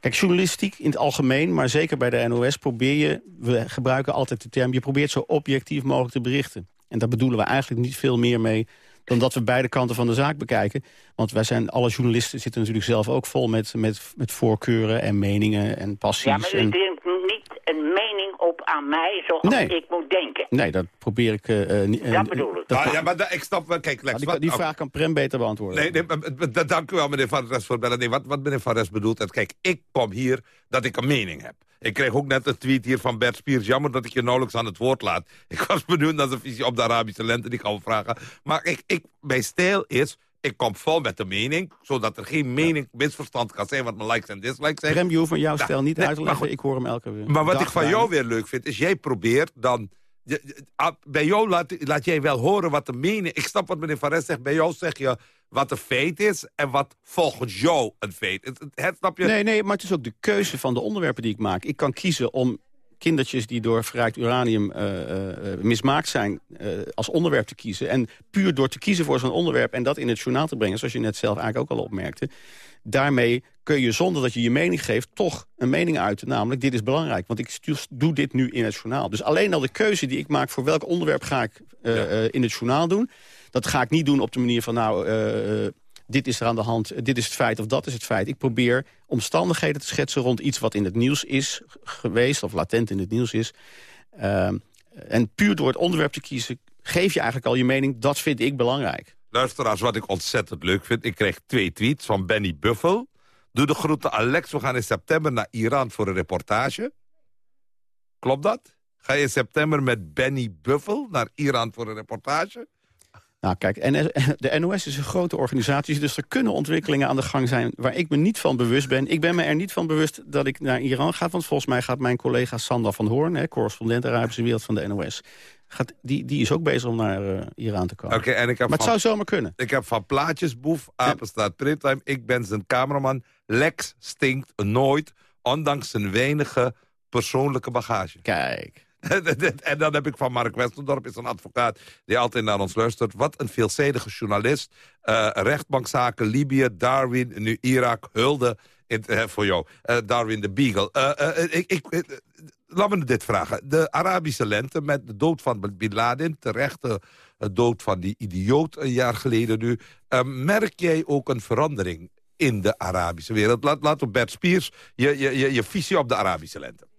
Kijk, journalistiek in het algemeen, maar zeker bij de NOS... probeer je, we gebruiken altijd de term... je probeert zo objectief mogelijk te berichten. En daar bedoelen we eigenlijk niet veel meer mee... dan dat we beide kanten van de zaak bekijken. Want wij zijn, alle journalisten zitten natuurlijk zelf ook vol... met, met, met voorkeuren en meningen en passies. Ja, maar u en, dringt niet een mening op aan mij zoals Nee. ik moet denken. nee, dat probeer ik... eh, eh, niet- eh, Dat bedoel ik. dat- Ah, ja, maar da- ik snap wel. Kijk, Lex, Nou, die, wat- die vraag kan Prem beter beantwoorden. Nee, nee maar- dank u wel, meneer Van Rest, voor het bellen. Nee, wat, wat meneer Van Rest bedoelt, is, kijk, ik kom hier dat ik een mening heb. Ik kreeg ook net een tweet hier van Bert Spiers. Jammer dat ik je nauwelijks aan het woord laat. Ik was benieuwd naar zijn visie op de Arabische lente, die gaan we vragen. Maar ik, ik, mijn stijl is, ik kom vol met een mening, zodat er geen mening, misverstand kan zijn wat mijn likes en dislikes zijn. Prem, je hoeft van jouw Ja, stijl niet nee, uit te leggen. goed. Ik hoor hem elke Maar wat ik van jou weer leuk vind, is jij probeert dan... je- bij jou laat, laat jij wel horen wat de mening... Ik snap wat meneer Van Rest zegt. Bij jou zeg je wat een feit is en wat volgens jou een feit is. Het, het, snap je? Nee, nee, maar het is ook de keuze van de onderwerpen die ik maak. Ik kan kiezen om kindertjes die door verrijkt uranium eh, eh, eh, mismaakt zijn... als onderwerp te kiezen. En puur door te kiezen voor zo'n onderwerp en dat in het journaal te brengen... zoals je net zelf eigenlijk ook al opmerkte... daarmee kun je zonder dat je je mening geeft toch een mening uiten. Namelijk, dit is belangrijk, want ik doe dit nu in het journaal. Dus alleen al de keuze die ik maak voor welk onderwerp ga ik in het journaal doen... dat ga ik niet doen op de manier van, nou, dit is er aan de hand... eh, dit is het feit of dat is het feit. Ik probeer omstandigheden te schetsen rond iets wat in het nieuws is geweest... of latent in het nieuws is. Ehm, en puur door het onderwerp te kiezen geef je eigenlijk al je mening... dat vind ik belangrijk. Luisteraars, wat ik ontzettend leuk vind. Ik kreeg twee tweets van Benny Buffel. Doe de groeten Alex, we gaan in september naar Iran voor een reportage. Klopt dat? Ga je in september met Benny Buffel naar Iran voor een reportage? Nou kijk, en de NOS is een grote organisatie... dus er kunnen ontwikkelingen aan de gang zijn... waar ik me niet van bewust ben. Ik ben me er niet van bewust dat ik naar Iran ga... want volgens mij gaat mijn collega Sander van Hoorn... Hè, correspondent Arabische Wereld van de NOS... Gaat, die, die is ook bezig om naar eh, Iran te komen. Oké, en ik heb maar het van- zou zomaar kunnen. Ik heb van Plaatjesboef, Apenstaat Primetime. Ik ben zijn cameraman. Lex stinkt nooit, ondanks zijn weinige persoonlijke bagage. Kijk. en dan heb ik van Mark Westendorp, is een advocaat die altijd naar ons luistert. Wat een veelzijdige journalist. Eh, rechtbankzaken, Libië, Darwin, nu Irak, hulde in, eh, voor jou. Eh, Darwin de Beagle. Ik, ik, laat me dit vragen. De Arabische lente met de dood van Bin Laden... de dood van die idioot een jaar geleden nu... merk jij ook een verandering in de Arabische wereld? Laat, laat op Bert Spiers je, je, je visie op de Arabische lente.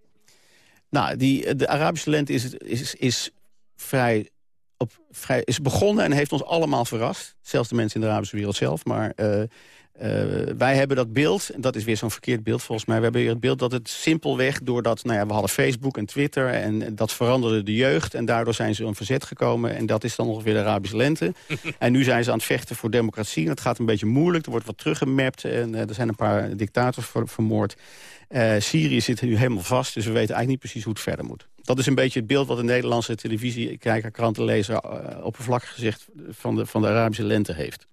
Nou, die, de Arabische lente is, is, is, vrij op, vrij, is begonnen en heeft ons allemaal verrast. Zelfs de mensen in de Arabische wereld zelf. Maar eh, eh, wij hebben dat beeld, en dat is weer zo'n verkeerd beeld volgens mij... we hebben weer het beeld dat het simpelweg doordat... nou ja, we hadden Facebook en Twitter en dat veranderde de jeugd... en daardoor zijn ze een verzet gekomen en dat is dan ongeveer de Arabische lente. en nu zijn ze aan het vechten voor democratie en het gaat een beetje moeilijk. Er wordt wat teruggemapt en eh, er zijn een paar dictators ver- vermoord. Eh, Syrië zit nu helemaal vast, dus we weten eigenlijk niet precies hoe het verder moet. Dat is een beetje het beeld wat de Nederlandse televisie... kijker, krantenlezer, uh, oppervlakkig gezegd... Van de, van de Arabische lente heeft.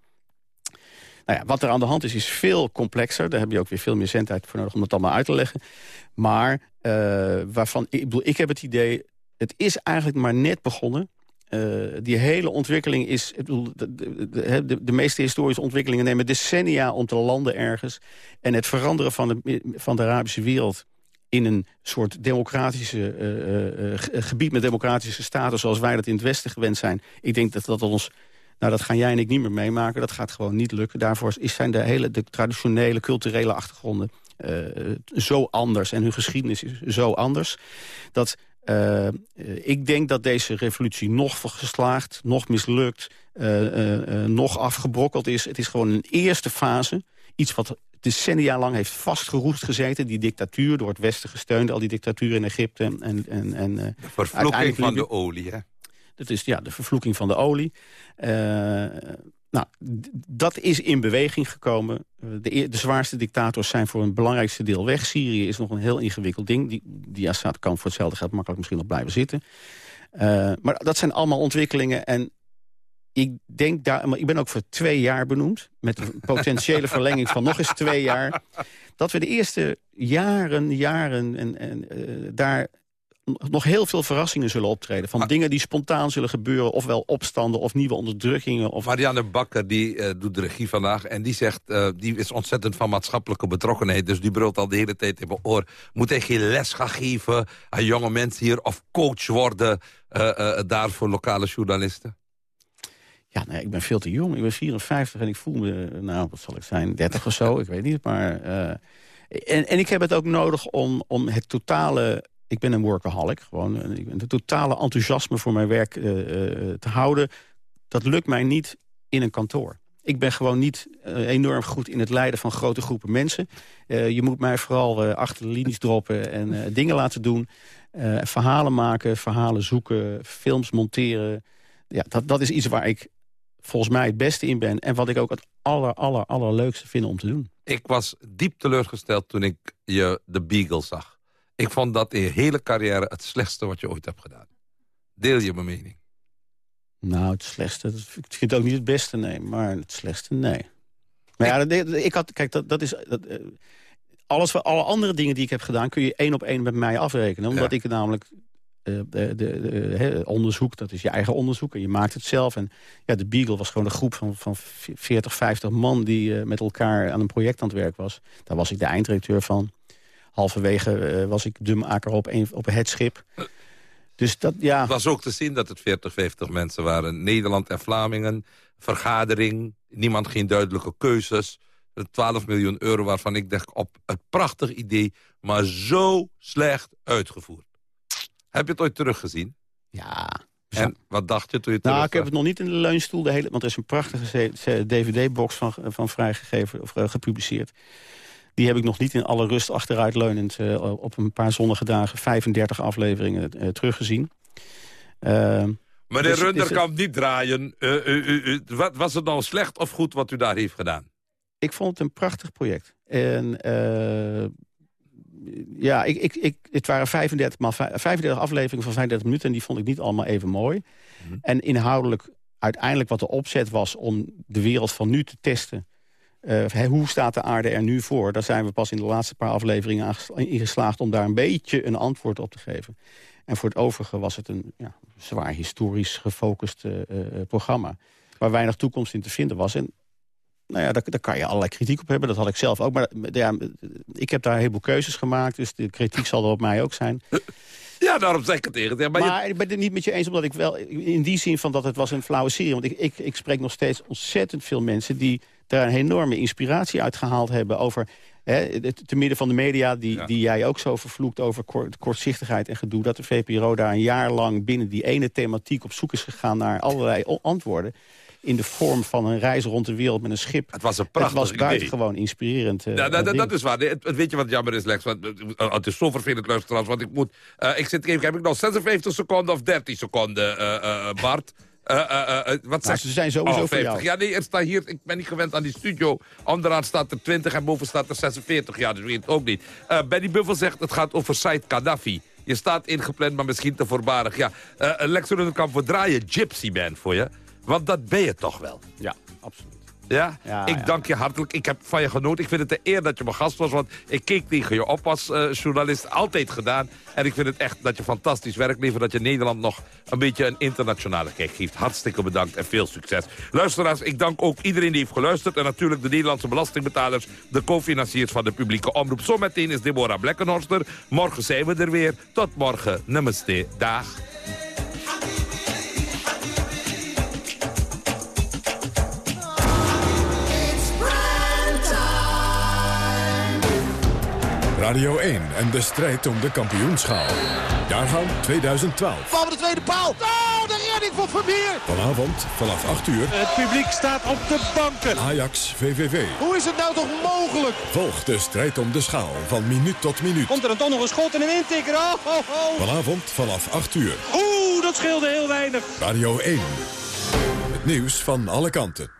Nou ja, wat er aan de hand is, is veel complexer. Daar heb je ook weer veel meer zendtijd voor nodig om het allemaal uit te leggen. Maar uh, waarvan, ik bedoel, ik heb het idee... het is eigenlijk maar net begonnen. eh, die hele ontwikkeling is... Bedoel, de, de, de, meeste historische ontwikkelingen nemen decennia om te landen ergens. En het veranderen van de, van de Arabische wereld in een soort democratische eh, eh, ge- gebied met democratische staten... zoals wij dat in het Westen gewend zijn. Ik denk dat dat ons... Nou, dat gaan jij en ik niet meer meemaken. Dat gaat gewoon niet lukken. Daarvoor is, zijn de hele de traditionele, culturele achtergronden eh, zo anders. En hun geschiedenis is zo anders. Dat eh, ik denk dat deze revolutie nog geslaagd, nog mislukt... eh, nog afgebrokkeld is. Het is gewoon een eerste fase. Iets wat decennia lang heeft vastgeroest gezeten. Die dictatuur, door het Westen gesteund. Al die dictaturen in Egypte. En, en, en, eh, Vervloeking van de olie, hè? Dat is ja, de vervloeking van de olie. Eh, nou, dat is in beweging gekomen. Eh, de, eer- de zwaarste dictators zijn voor een belangrijkste deel weg. Syrië is nog een heel ingewikkeld ding. Die, die Assad kan voor hetzelfde geld makkelijk misschien nog blijven zitten. Eh, maar dat zijn allemaal ontwikkelingen. En ik denk daar, maar ik ben ook voor twee jaar benoemd. Met een potentiële verlenging van nog eens twee jaar. Dat we de eerste jaren, jaren en, en daar nog heel veel verrassingen zullen optreden. Van dingen die spontaan zullen gebeuren. Ofwel opstanden of nieuwe onderdrukkingen. Of... Marianne Bakker die, eh, doet de regie vandaag. En die zegt, eh, die is ontzettend van maatschappelijke betrokkenheid. Dus die brult al de hele tijd in mijn oor. Moet hij geen les gaan geven aan jonge mensen hier? Of coach worden eh, daar voor lokale journalisten? Ja, nee, ik ben veel te jong. Ik ben 54 en ik voel me, nou, wat zal ik zijn, 30 of zo. Ik weet niet, maar... en, en ik heb het ook nodig om, om het totale... Ik ben een workaholic, gewoon. Ik ben totale enthousiasme voor mijn werk eh, eh, te houden. Dat lukt mij niet in een kantoor. Ik ben gewoon niet eh, enorm goed in het leiden van grote groepen mensen. Eh, je moet mij vooral eh, achter de linies droppen en eh, dingen laten doen. Eh, verhalen maken, verhalen zoeken, films monteren. Ja, dat, dat is iets waar ik volgens mij het beste in ben. En wat ik ook het aller, aller, allerleukste vind om te doen. Ik was diep teleurgesteld toen ik je de Beagle zag. Ik vond dat in je hele carrière het slechtste wat je ooit hebt gedaan. Deel je mijn mening? Nou, het slechtste, ik vind het ook niet het beste, nee. Maar het slechtste, nee. Maar ja, dat- ik had, kijk, dat, dat is... Dat, eh, alles, alle andere dingen die ik heb gedaan... kun je één op één met mij afrekenen. Omdat ik namelijk eh, de, de, de, onderzoek, dat is je eigen onderzoek... en je maakt het zelf. En ja, de Beagle was gewoon een groep van, van 40, 50 man... die eh, met elkaar aan een project aan het werk was. Daar was ik de eindredacteur van. Halverwege eh, was ik de maker op, een, op het schip. Dus dat, ja... Het was ook te zien dat het 40, 50 mensen waren. Nederland en Vlamingen, vergadering, niemand geen duidelijke keuzes. 12 miljoen euro waarvan ik dacht op een prachtig idee, maar zo slecht uitgevoerd. Heb je het ooit teruggezien? Ja. En wat dacht je toen je Nou, terug ik heb het nog niet in de leunstoel. De hele, want er is een prachtige dvd-box van, van vrijgegeven of eh, gepubliceerd. Die heb ik nog niet in alle rust achteruitleunend eh, op een paar zonnige dagen 35 afleveringen eh, teruggezien. Uh, Meneer dus, Runderkamp, niet draaien. Uh, uh, uh, wat, was het nou slecht of goed wat u daar heeft gedaan? Ik vond het een prachtig project. En ja, ik, ik, ik, het waren 35, maal 35 afleveringen van 35 minuten... en die vond ik niet allemaal even mooi. Mm -hmm. En inhoudelijk uiteindelijk wat de opzet was om de wereld van nu te testen... Uh, hoe staat de aarde er nu voor? Daar zijn we pas in de laatste paar afleveringen in geslaagd... om daar een beetje een antwoord op te geven. En voor het overige was het een ja, zwaar historisch gefocust uh, uh, programma... waar weinig toekomst in te vinden was. En nou ja, daar, daar, kan je allerlei kritiek op hebben. Dat had ik zelf ook. Maar ja, ik heb daar een heleboel keuzes gemaakt. Dus de kritiek zal er op mij ook zijn. Ja, daarom zeg ik het tegen. Ja, maar, maar je... ik ben het niet met je eens, omdat ik wel... in die zin van dat het was een flauwe serie. Want ik, ik, ik spreek nog steeds ontzettend veel mensen... die daar een enorme inspiratie uit gehaald hebben... over hè, te midden van de media, die, ja. die jij ook zo vervloekt... over kort, kortzichtigheid en gedoe... dat de VPRO daar een jaar lang binnen die ene thematiek... op zoek is gegaan naar allerlei antwoorden in de vorm van een reis rond de wereld met een schip. Het was een prachtig Het was buitengewoon inspirerend. Uh, ja, dat, dat is waar. Het, het, weet je wat jammer is, Lex? Want, uh, het is zo vervelend, luisteraars. Want ik moet... Uh, ik zit even, heb ik nog 56 seconden of 30 seconden, Bart? Wat nou, ze zijn sowieso oh, voor jou. Ja, nee, er staat hier... Ik ben niet gewend aan die studio. Onderaan staat er 20 en boven staat er 46. Ja, dat weet ik ook niet. Benny Buffel zegt, het gaat over Said Gaddafi. Je staat ingepland, maar misschien te voorbarig. Ja, Lex Runderkamp, we draaien Gypsy Man voor je. Want dat ben je toch wel? Ja, absoluut. Ja? Ja, ik ja. dank je hartelijk. Ik heb van je genoten. Ik vind het de eer dat je mijn gast was. Want ik keek tegen je op als eh, journalist. Altijd gedaan. En ik vind het echt dat je fantastisch werk levert. Dat je Nederland nog een beetje een internationale kijk geeft. Hartstikke bedankt en veel succes. Luisteraars, ik dank ook iedereen die heeft geluisterd. En natuurlijk de Nederlandse belastingbetalers. De co-financiers van de publieke omroep. Zometeen is Deborah Blekkenhorst er. Morgen zijn we er weer. Tot morgen. Namaste. Dag. Radio 1 en de strijd om de kampioenschaal. Jaargang 2012. Van de tweede paal. Oh, de redding van Vermeer. Vanavond vanaf 8 uur. Het publiek staat op de banken. Ajax VVV. Hoe is het nou toch mogelijk? Volg de strijd om de schaal van minuut tot minuut. Komt er dan toch nog een schot en een intikker? Oh, oh, oh. Vanavond vanaf 8 uur. Oeh, dat scheelde heel weinig. Radio 1. Het nieuws van alle kanten.